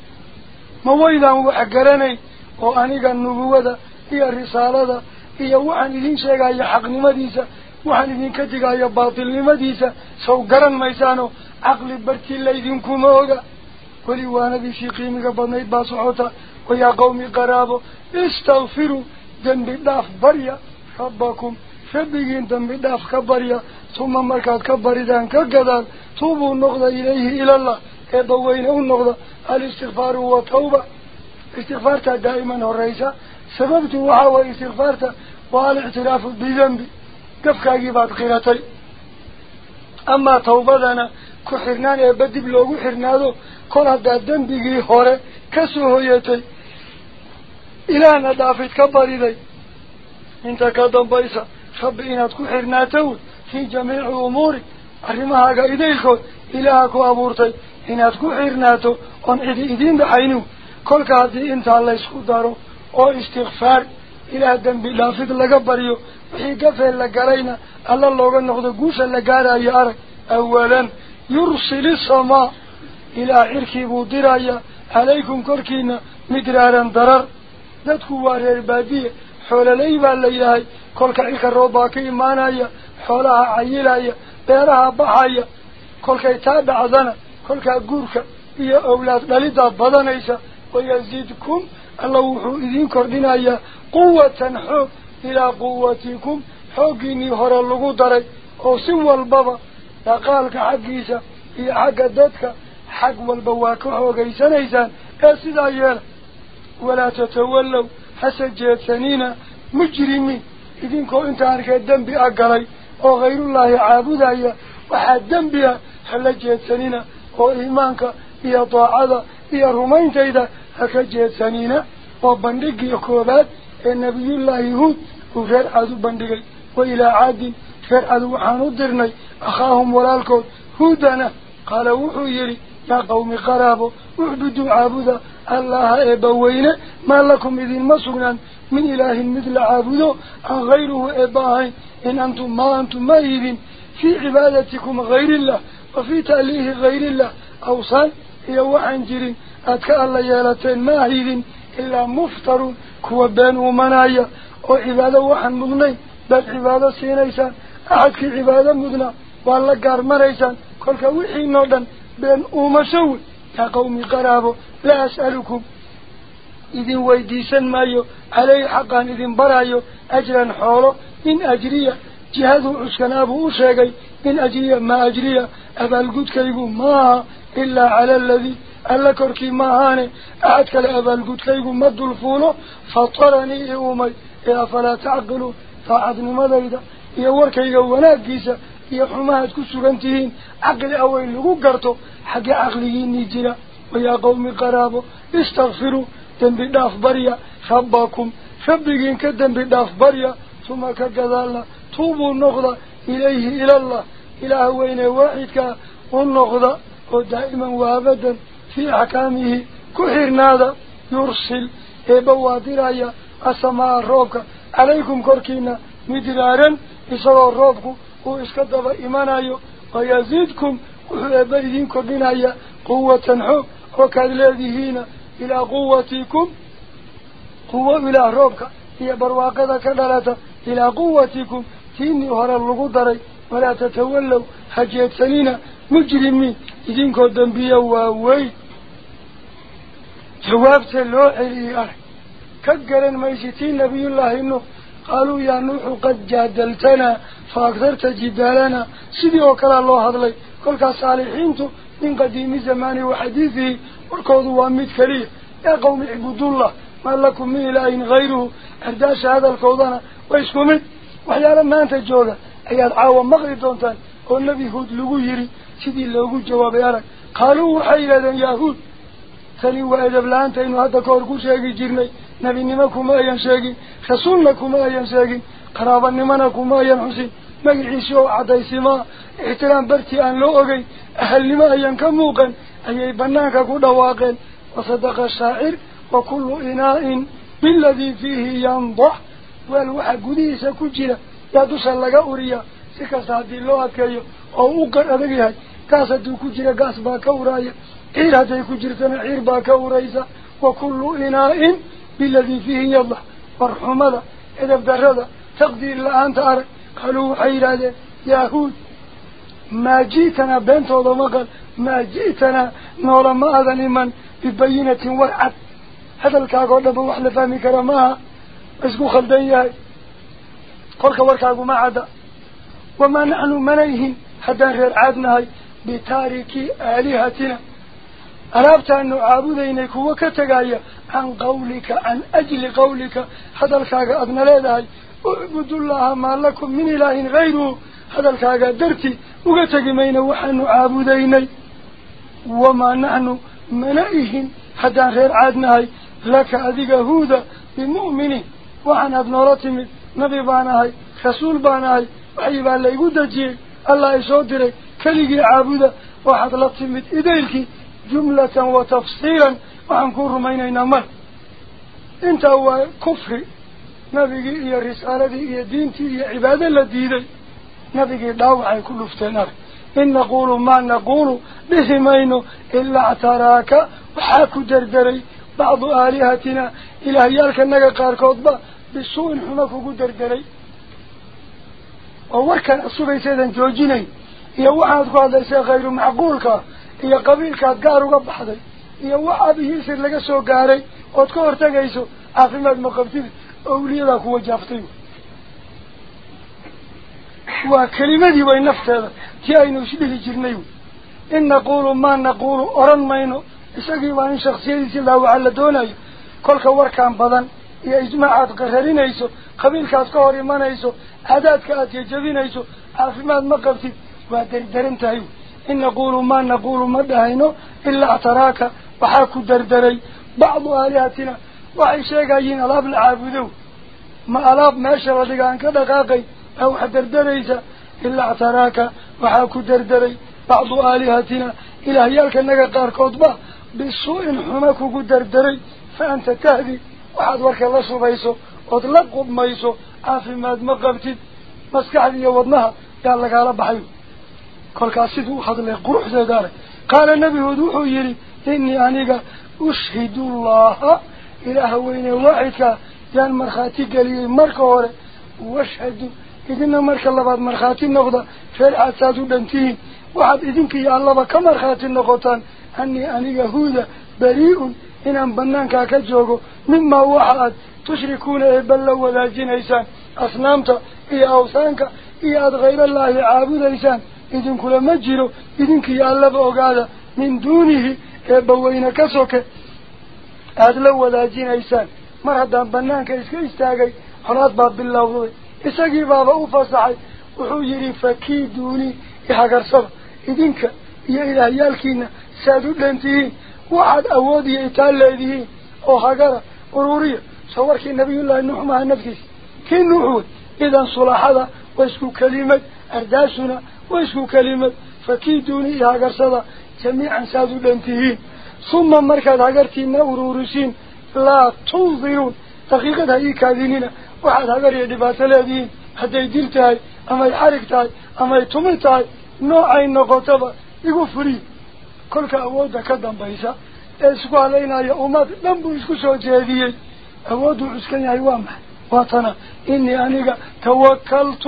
ma waydaan wax garanayn oo aniga nubuwada iyo risaalada iyo waxaan idin sheegaya xaqnimadiisa waxaan idinka digaya baatilnimadiisa saw garan maysaano caqli bartii laydinkuma oga weli waanadiisii qiimiga badnayd baa socota wayaa qawmi qaraabo istakfiruu dembi dhaaf barya rabbakum rabbigiin dembi dhaaf ka barya tuma markaad ka baridaan ka gadaan tuubuu noqda ilayhi ilallah eebba weyne u noqda alistikfaaru wa tawba istikfaartaa daa'iman horeysa sababtu waxaa waye istikfaarta waa alictiraafu bidembi gafkaagii baad qiratay amaa tawbadana ku xirnaan eebba dib loogu xirnaado kol haddaad dembigii hore ka soo hoyatay ilaahna dhaafid xirnaatow fii jamiici umuuri arrimahaaga idaylkood ilaaha ku abuurtay inaad ku xirnaato oon cidi idiin dhaxaynin kolka haddii intaa laysku daro oo istikfaar ilaah dembi dhaafid laga baryo wixii gafee la galayna alla looga noqdo guusha la gaarayo arag awalan yursili samaa ilaah cirkii buu dirayaa calaykum korkiina midraaran darar dadku waa reer baadiye xoololey baa la yahay kolka cirka roob baa ka imaanaya xoolaha cayilaya beeraha baxaya kolkay taa dhacdana kolkaa guurka iyo owlaad dhalidaa badanaysa wayazidkum alla wuxuu idiin kordhinayaa quwatan xoog ilaa quwatikum xooggiinii hore lagu daray oo si walbaba dhaqaalka xaggiisa iyo xagga dadka xag walba waa ka xoogaysanaysaan ee sidaa yeela walaa tatawallow hase jeedsanina mujrimiin idinkoo inta arkee dembi a galay أو غير الله عابدا يا وحد دنبيا هل جهد سنين أو إيمانك يا طاعة يا رومين تيدا هل جهد سنين وبندق يكوبات النبي الله يهود وفير عدو بندق وإلى عاد فير عدو عاندرني أخاهم ولا الكود هودنا قال وحو يري يا قوم قرابو وعبدوا عابدا الله أبوينا ما لكم إذن مسغنا من إله مثل عابدو غيره إباهين إن أنتم ما أنتم مايبين في عبادتكم غير الله وفي تأليه غير الله. أوصال هي وعنجرين أتكاء الله يالتين مايبين إلا مفترون. كوبان ومنايا وعبادة وحن مضني بل عبادة سينيسان. أحد في عبادة مضنى والله قارمريسان كوحي وحي بأن بين أمسوه يا قومي قرابو. لا أسألكم. إذن ويديسا مايو. عليه حقا إذن برايو. أجلا حولو cuskanaabuu u sheegay in ajriya maa ajriya abaalgudkaygu maaha ilaa cala aladii alla korkii maahaane axad kale abaalgudkaygu ma dulfuulo fataranii i uumay ee afalaa tacqiluun daacadnimadayda iyo warkayga wanaaggiisa iyo xumahaad ku sugan tihiin caqli awey lagu garto xagge caqligiinii jira wayaa qawmi qaraabo istakfiruu dembi dhaaf barya rabbakum rabbigiin ka dembi dhaaf barya ثم كجدال توبوا النقض إليه إلى الله. إلى وين واحدك؟ والنقض ودائما وأبدا في حكامه كحر نادا يرسل. إيه إبوا درايا أسماء الروبك عليكم كركينا مدرارا. إسراء الروبك وإسكدف إيمانا آية. ويزيدكم. وإبايدين كبنا آية. قوة حب. وكالذيهين إلى قوتكم. قوة إلى الروبك هي برواقة كدلتا إلى قوتكم. تيني وراء اللغضري ولا تتولوا. حجيت سنين مجرمين إذن كودن بيهوهوهي جواب تلو عليها ما الميسيتين نبي الله إنه. قالوا يا نوح قد جادلتنا. فأكثرت جدالنا. سيدي وكلا الله هضلي كل صالحين من قديم زمان وحديثه والكوضوان متكريه يا قوم عبد الله. Oo kalea loo hadlay kolkaas saalixiintu min qadiimi zamaani wa xadiidihi warkoodu waa mid keliya yaa qawmi icbudullah maa lakum min ilaahin hayruhu ardaasha hadalkoodana waa isku mid waxyaala maanta jooga ayaad caawa maqli doontaan oo nebi huud lagu yidhi sidii loogu jawaabay arag qaaluu waxay yidhahdeen yahuud tani waa edab la-aantaynu hadda ka hor ku sheegi jirnay nebinimo kuma ayan sheegin rasuulna kuma ayan sheegin qaraabanimona kuma ayan xusin magaciisi oo caddaysimaa ixtiraam bartii aan loo ogeyn ahalnimo ayan ka muuqan ayay banaanka ku dhawaaqeen wasadaqa shaacir وكل إناء بالذي فيه ينضح. والوحى قديسة كجرة يدوس لك أوريا. سكا سادي اللوات كيو أو أقر أدقها كاسة كجرة قاس باك أوراية إيرها دي كجرة نعير باك أورايزة وكل إناء بالذي فيه ينضح. فرحمدة إذا بدرد تقدير لأنت أرق قالوا حيرا دي يهود ما جيتنا بنت ولا ما جيتنا نولا ما أذن من. ببينة ورعت هذا الكاغو ده بوح لفامي كرامها اسكو خلدي هاي قولك وركاغو ما عدا وما نحن منيه حتى غير عادنا هاي بتاريكي آلهتنا. أرابت أن عابدينك وكتغايا عن قولك عن أجل قولك. هذا الكاغا أبنى لذي أعبد الله ما لكم من إله غيره. هذا الكاغا درتي وكتغمين وحن عابديني وما نحن منائهم حتى غير عادنا هاي baan ahay waxyi baa laygu dejiyey allah i soo diray keligii caabuda waxaad la timid idaylkii jumlatan wa tafsiilan waxaan kuu rumaynaynaa mal intaa waa kufri nabigii iyo risaaladii iyo diintii iyo cibaado la diiday nabigii dhaawacay ku dhufteen arg in naquulu maa naquulu dhihi mayno ilaa ctaraaka waxaa ku derderay ilaahyaalkanaga qaarkoodba bisuu'in xumo kugu derderay oo warkaan sugayseedan joojinayn iyo waxaad ku hadlaysay khayru macquulka iyo qabiilkaad gaar uga baxday iyo wax abihiisir laga soo gaaray ood ka hortegayso caafimaad ma qabtid awliyadaa kuwa jaaftay waa kelimadii way nafteeda tii aynu isdhihi jirnay in naquulu maa naquulu oran mayno shaksiyadiisi laawaca la doonayo kolka warkaan badan iyo ijmaacaad qararinayso qabiilkaad ka hor imanayso cadaadka aad jejabinayso caafimaad ma qabtid waa derderan tahay in naquulu maa naquulu ma dhahayno ilaa ctaraaka waxaa ku derderay bacdu aalihatina waxay sheegayiin alaab la caabudow ma alaab meesha la dhiga aan ka dhaqaaqay baa wax derderaysa ilaa ctaraaka waxaa ku derderay bacdu aalihatina ilaahyaalkanaga qaarkoodba xuma kugu derderay fa anta tahdi waxaad warka la subayso ood la qubmayso caafimaad ma qabtid maskaxda iyo wadnaha yaa lagaala baxay kolkaas siduu u hadlay quruxdeeda arag qaala nebigood wuxuu yidhi inii aniga ushhidu llaha ilaaha weyne waaxidkaa yaan markhaati geliyey marka hore washhadu idina marka labaad markhaati noqda reer xaasaad u dhantihiin waxaad idinka iyo allaba aniga huuda bari-un inaan banaankaa ka joogo mimaa waxa aad tushrikuuna eebban la wadaajinaysaan asnaamta iyo awsaanka iyo aada hayrallaahi caabudaysaan idinkula ma jiro idinkiiyo allaba ogaada min duunihi eebbaweyne ka soke aada la wadaajinaysaan mar haddaan banaanka iska istaagay colaad baa bilowday isagii baaba u fasaxay wuxuu yidhi fakiiduunii ihagarsada idinka iyo ilaahyaalkiina سادودنتي وعد أودي إتال الذي أو حجر أروري صور كي النبي الله نوح مع نفسي كي نوح إذا صلاح هذا واشكو كلمة أرداسنا واشكو كلمة فكيدوني يا حجر صلا جميعا سادودنتي ثم مركز حجر تينا أروريسين لا تنظرون. دقيقة هاي كاذيننا وعد حجر يدبات الذي حتى يدلتها أما يحركتها أما يتمتها نوعين نقطبة يقول فريد. كل كأود كدن بيسا اسكو علينا يا أمات لم بيسكو سو جهديي أود عسكني أيوام وطنا إني أنيقا توكلت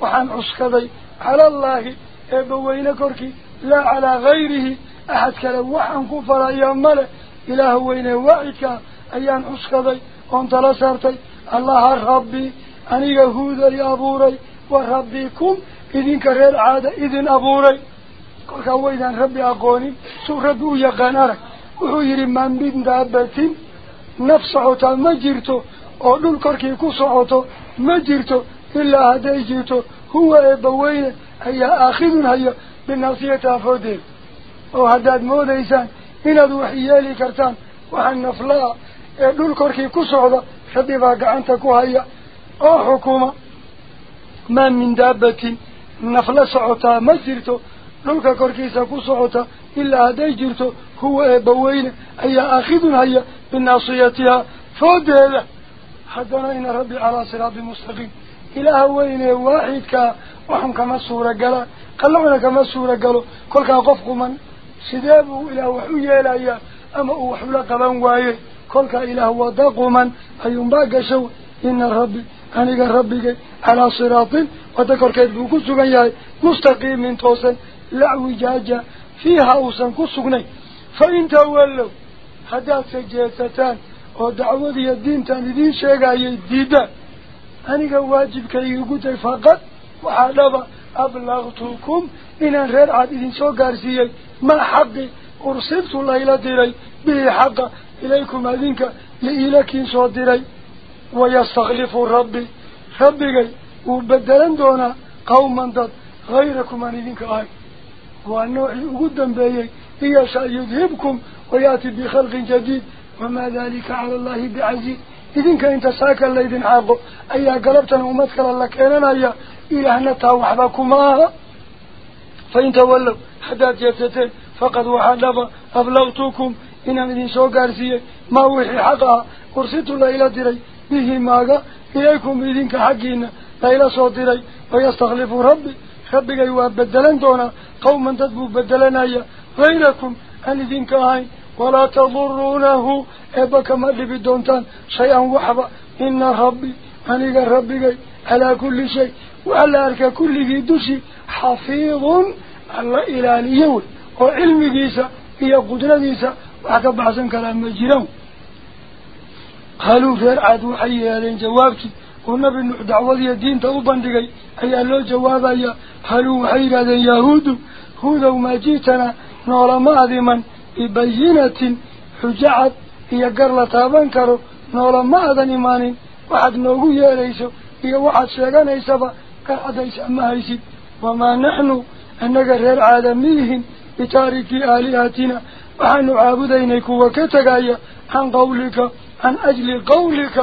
وحن عسكدي على الله إبوين كركي لا على غيره أحد كلام وحن كفر أيام ملك إله وين وعيك أيام عسكدي وانت لسرتي الله ربي أني يهود يا أبوري وربيكم إذن كرير عادة إذن أبوري كل وإذا ربي أقوني سو ربي يقان أرك وحير من بين دابة نفس عطا ما ku socoto ma jirto ilaa hadday jirto huwa eebbaweyne ayaa aakhidun hayo binasiyati afoodeeda oo haddaad moodaysaan inaad wax yeeli kartaan waxa naflaa ee dhul korkii ku socda rabbi baa gacanta ku haya oo xukuma maa min daabatin nafla socotaa ma jirto korkiisa ku socota ilaa hadday jirto huwa eebbaweyne ayaa aakhidun haya binasiyatihaa foodeeda. حدنا إن ربي على صراط مستقيم إله وين واحد وحن كما سورة قال قلعنا كما سورة قالوا كل كان قفق من سدابه إله وحوية إلهية أما وحولا قبان وايه كل كان إله وداق من أيهم باقى شو إن ربي أنيق ربي على صراط وذكر كيف كسوغن مستقيم من توسن لا وجاجة فيها أوسن كسوغني فإن تولوا oo dacwadiiyo diintan idiin sheegayay diidaan aniga waajibkayga gutay faqad waxaa dhaba ablaqtukum inaan reer cad idinsoo gaarsiiyey maa xaqi ursiltu layla diray bihi xaqa ilaykum adinka liilakiin soo diray wayastaklifu rabbi rabbigay wuu bedelan doonaa qawman dad hayrakum aan idinka ahay noocii ugu dambeeyey iyasha yudhibkum wayaati bikhalqin jadiid وما ذلك على الله بعزيز. إذن كنت ساكا ليدن عاقو أي قلبتنا أمتك الله كيننا يا إلهنا تاوحبكما فإن تولوا حدات يفتتين فقد وحدب أبلغتكم. إن من سو قارسية ما وحي حقها قرصت الله إلى دري به ماغا إليكم إذن كحقين. لا إلى ربك يواب بدلن دونا قوما تدبو بدلنا غيركم أن إذن كهين ولا تضرونه إبك مدب دونتان شيئا وحبا إن ربي أنيق ربي على كل شيء وعلى أرك كل دوشي حفيظ على إلاليون وعلم جيسا هي قدرة جيسا وعقب حسن كلام مجرم قالوا فير عدو حي لين جوابتي والنبي نوح دعوة الدين تغبان دقي أي ألو جوابا يا حي هذا يهود هود وما جيتنا نور ماذما ببينة حجعت هي قرلة تابان كرو نولا ما أذن إيمان واحد نوغو ياليسو هي واحد شاقان إيسابا قرعد إيسا هيسي وما نحن أنك غير عالميهم بتاريكي آلهتنا وحن عابدينك وكتغايا عن قولك عن أجل قولك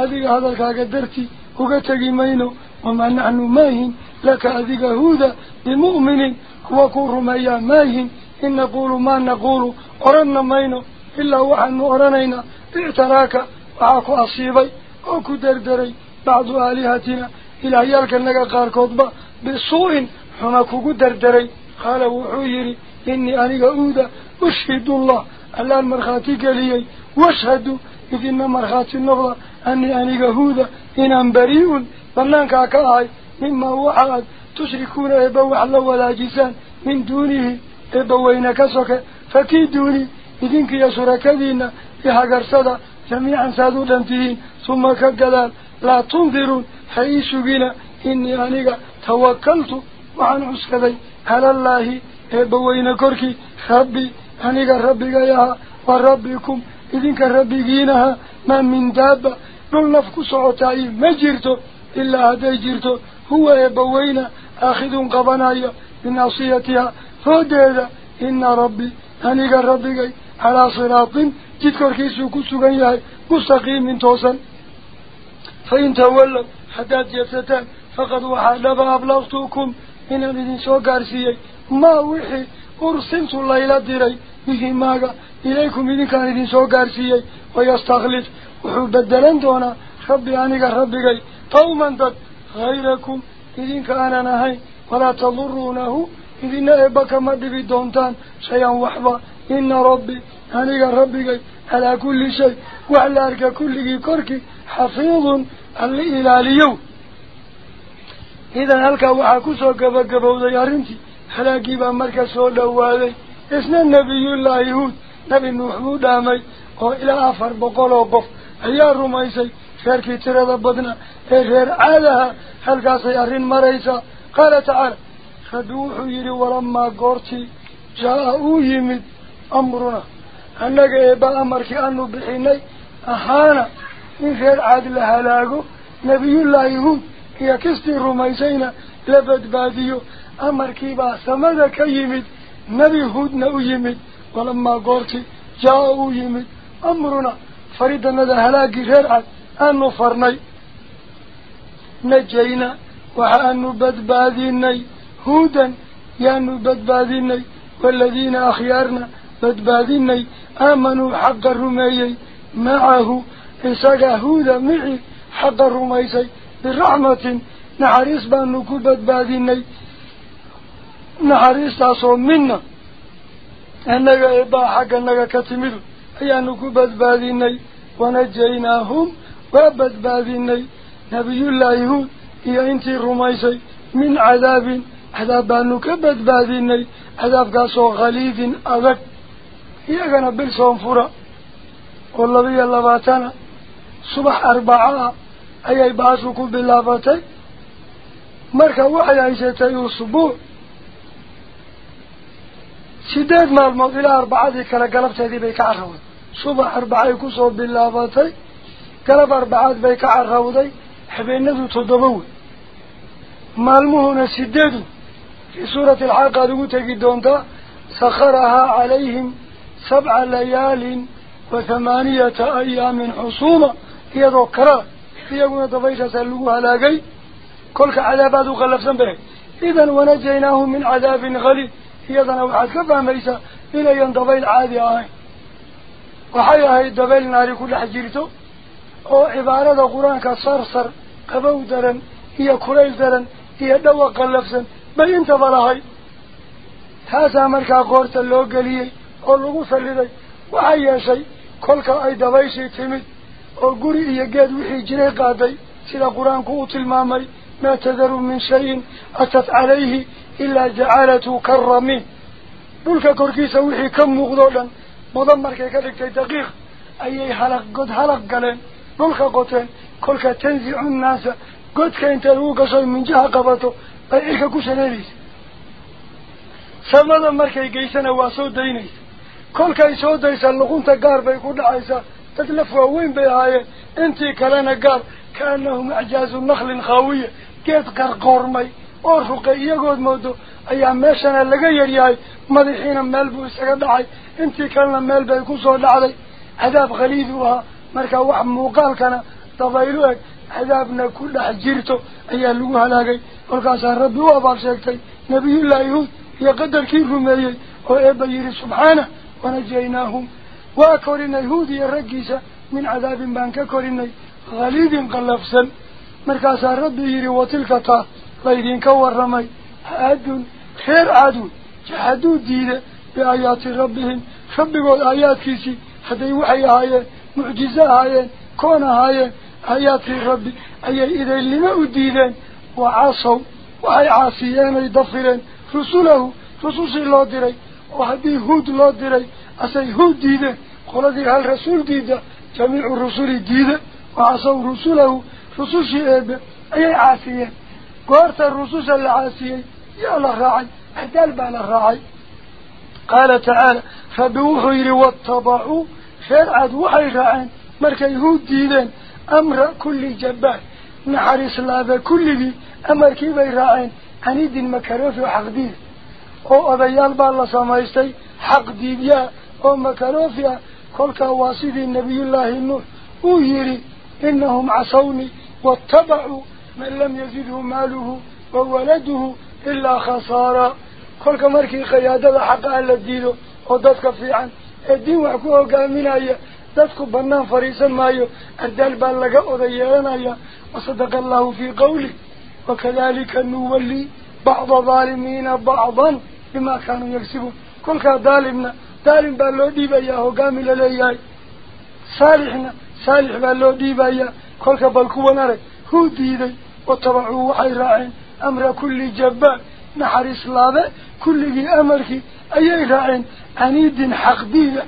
أذيك هذا الكاقدرتي وكتغي مينو وما نحن ماهن لك أذيك هودا بمؤمن وكور ميا ماهن إن نقول ما نقول قرنا مينو إلا وحن أرنينا اعتراك وعاكو أصيبي وكو دردري بعض آلهتنا إلى يالك النقا قاركوضبا بسوء حماكو دردري. قال وحيري إني أنيق أودا أشهد الله ألا المرخاتي قليي وأشهد إذن مرخاتي النبضة أني أنيق هودا إن بريء بلانك أكاهي مما وحد تشركون إبا وحلا ولا جسان من دونه إبوين كسوك فكيدوني إذنك يا شركدين إها قرصدا جميعا سادو دمتين ثم كقلال لا تنظرون حيث بنا إني أنيق توكلت وعن عسكدي على الله إبوين كركي ربي أنيق ربي ياها وربكم إذنك ربي جينها ما من دابة نل نفك سعوتاي ما جرتو إلا هدي جرتو هو إبوين آخذ قبنايا بناصيتها. فوديدا إن ربي أنيق ربي على صراط تذكر كيسو كسوغن مستقيم من توسا فإن تولوا حتى جفتان فقد وحدب أبلغتكم إن الذين سو قارسيي ما وحي أرسلت الليلة ديري bihi maaga ilaykum idinkaan idin soo gaarsiiyey wayastaklif aniga rabbigay qawman dad hayrakum idinka aanan ahayn walaa taduruunahu idina eebba kama dhibi doontaan shay-an waxba ina rabbi aniga rabbigay calaa kulli shay wax la arka kulligii korkii xafiidun alli ilaaliyow idan halkaa waxaa kusoo gabagabowday arrintii halaagii baa marka soo dhowaaday isna nebiyullaahi huud nebi nuux buu dhaamay oo ilaa afar boqol oo qof tirada badnaa ee reer caadaha halkaasay arrin maraysaa qaala tacaala rabbi wuxuu yidhi walamaa goortii jaa-a uu yimid amruna annaga eebba amarkii aanu bixinay ahaana in reer caad la halaago nebiyullaahi huud iyo kistii rumaysayna la badbaadiyo amarkiibaa samada ka yimid nebi huudna u yimid walamaa goortii jaa-a uu yimid amruna reer cad aanu farnay najayna waxaanu badbaadinay huudan yaanu badbaadinay waaladiina akhyaarna badbaadinay aamanuu xaqa rumeeyey macahu isaga huuda mici xaqa rumaysay biraxmatin naxariis baanu ku badbaadinay naxariistaasoo mina annaga eebbaa xagga naga ka timidu ayaanu ku badbaadinay wanajaynaahum waa badbaadinay nabiyullaahi huud iyo intii rumaysay min cadaabin cadaab baanu ka badbaadinay cadaabkaasoo khaliidin adag iyagana bil soonfura oo labiyo labaatana subax arbaco ah ayay baashu ku bilaabatay marka waxay haysatay usbuuc sideed maalmood ilaa arbacadii kale galabteedii bay ka carrawday صبح أربعة يكسر باللاباتي قلب أربعة بيكع الرودي حبين نذو تضبوي ما المهنة سددو. في سورة الحاقة دوتك الدونة سخرها عليهم سبع ليال وثمانية أيام حصومة. هي ذكرى في يوم دفايشة سلوها لاقي كلك عذابات غلفزا به. إذا ونجيناهم من عذاب غلي هي ذنو عذابا ميسا إلي ينضفي العادي آهين. Oo cibaarada qur-aanka sarsar qabow daran iyo kulayl daran iyo dhawa qallafsan bay intaba lahay taasaa markaa qoorta loo geliyey oo lagu salliday waxay yeeshay kolka ay dabayshii timid oo guri iyo geed wixii jiray qaaday sida qur-aanku uu tilmaamay maa tadaru min shayin atat calayhi ilaa jacalatu karamiin dhulka korkiisa wixii ka muuqdoo dhan halaq god halaq galeen dhulka qoteen kolka tansicu nnaasa godka inteed ugu gashoy minjaha qabato bay cirka ku shareeraysa samada markay geysana waa soo daynaysa kolkay soo daysa luqunta gaar bay ku dhacaysaa dad laf waaweyn bay ahaayeen intii kalena gaar kaanahum acjaazu naklin khaawiya geed qarqoormay oo ruqay iyagood moodo ayaa meeshana laga yaryahay madaxiina meel buu isaga dhacay انت كان لما يلبي يكون صور لعضي عذاب غليظها مركا وحم وقال كان. تضايلوك عذابنا كل حجيرته أي اللوها لاغي والقاسة ربي وابار شاكتي نبي الله يهود. يقدر كيف رميه وابير سبحانه. ونجيناهم. واكورنا يهود يرقيسة من عذاب بانك كورنا غليظ قلفسا مركاسة ربي يري وتلك طاه ليدين كور رمي عدو خير عدو جحدو ديده. بآيات ربهم. خبقوا الآيات كيسي. حتى يوحي هاي معجزة هاي كون آية. آية. آيات ربي أي إذا لما أدينا وعاصوا وهي عاصيان يدفرين رسوله رسول الله ديري. وهذه هود الله ديري. أسي هود ديدا قول ذي هل ديدا جميع الرسول ديدا وعاصوا رسوله رسول شئابا أي عاصيان قارت الرسول العاصيين يا الله راعي. أدال بان الراعي قال تعالى فبوحير واتبعوا فرعد وحيغا عين مالك يهود ديدان أمر كل جبال نحرس الله كل بي أمر كيف يغا عين عنيد المكروف وحق دي أو أبيال بالله سمايستي حق دي أو مكروفيا كل كواسد النبي الله النور اوهيري إنهم عصوني. واتبعوا من لم يزده ماله وولده إلا خسارة. Markii khiyaadada xaqa ah la diido وددك في عن الدين وحكوه قامنا ددك بنان فريسا مايو أردال بالغا أضيانا وصدق الله في قوله وكذلك نولي بعض ظالمين بعضا بما كانوا يكسبون كل ظالمنا ظالم بالله ديبا يا هو قامل لياي صالحنا صالح بالله ديبا يا كل بالكو نرك هو كل كل ذي أمرك أي راعين عنيد حق دينا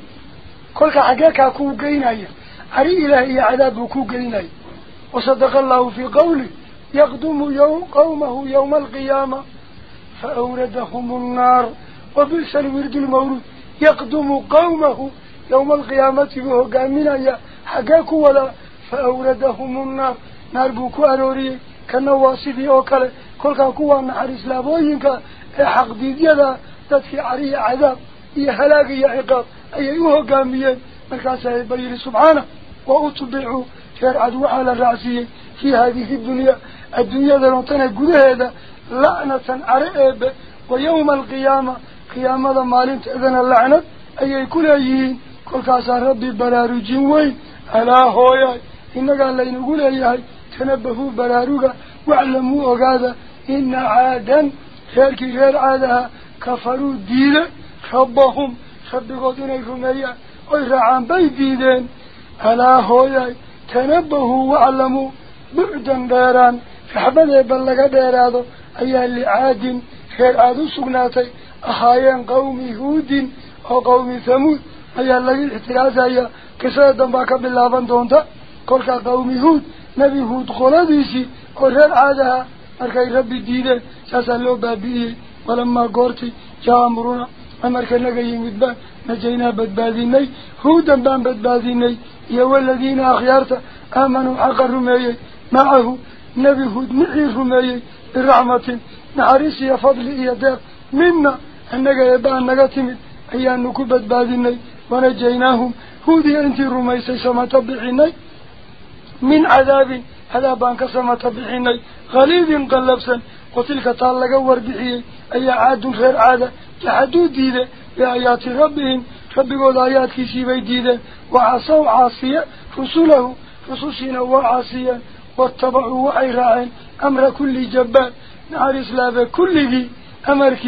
كل حقاك كو قينايا أري إلهي عذاب كو قينايا وصدق الله في قوله يقدم يوم قومه يوم القيامة. فأوردهم النار. وبئس الورد المورود. يقدم قومه يوم القيامة وهو قامنا حقاك ولا. فأوردهم النار. نار بوكو أروري. كنواسدي أوكال حق ديديدا تدفي عريه عذاب إيه هلاك إيه عقاب أي أيوه قاميين مركاسة البرير سبحانه وأتبعوا شرعد على الرأسية في هذه الدنيا الدنيا ذلك قد هذا لعنة عرئب ويوم القيامة قيامة مالين تأذن اللعنة أي كل أيين كل كاسا ربي براروجين وين ألا هويا إنك الله نقول أيهاي تنبهوا براروغا واعلموا أغادا إن عادا خيرك غير عادها كفروا دينا ربهم صدقوا دينا رميا ويرعان بي ديدين ألا هويا تنبهوا واعلموا بعدا ديران فحبنا بلغا ديرادو أيها اللي عاد خير عادو سقناتي أخايان قوم هود أو قوم ثمود أيها اللي احترازايا كسادا باكا باللابان دونتا كلها قوم هود نبي هود قولاديسي وغير عادها loo baabi'iyey walamaa goorti jaa amruna amarka naga yimid baan najaynaa badbaadinay huudan baan badbaadinay iyo waladiina akhyaarta aamanuu xaqa rumeeyey macahu nebi huud micii rumeeyey biraxmatin naxariis iyo fadli iyo deeq mina annaga eebbaan naga timid ayaanu ku badbaadinay wanajaynaahum huudiya intii rumaysay samata bixinay min cadaabin عذاب أنك سمت بحيني غليظ قلبسا وتلك تعالى وربحي أي عاد غير عادة جحدوا ديدة بآيات ربهم. ربقوا الآيات كسيبي ديدة وعصوا عاصية رسوله. رسوسنا وعاصية. واتبعوا وعي راعين أمر كل جبال نهار إسلام كل ذي أمرك.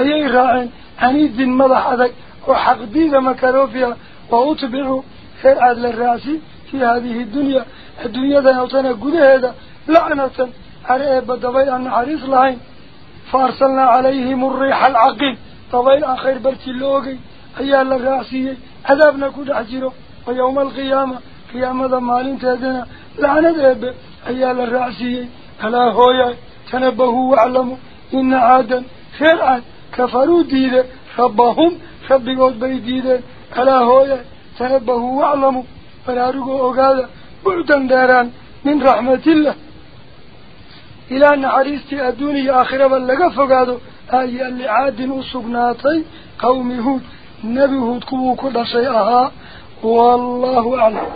أي راعين عنيد مضح ذك وحق ديدة مكروفيا وأتبعوا خير عدل الراسي في هذه الدنيا. الدنيا ذا نوتنا قد هذا. لعنة. على بدبي أن عريس لهين فارسلنا عليهم الريح العقيم طبيل آخر برتي اللوغي أيها الرأسية عذابنا كود عجيرو ويوم القيامة قيامة مالين تهدنا. لعنة أب أيها الرأسية ألا هويا. تنبهوا واعلموا. إن عادا خير عاد. كفروا ديدا ربهم ربقوا بيديدا ألا هويا. تنبهوا واعلموا. فنارقوا أقادا بعدا داران. من رحمة الله. إلى أن عريستي أدوني آخرة بلغا فقادو آي اللي عاد أسقناتي قوم هود. نبي هود كوكو شيئها والله أعلم.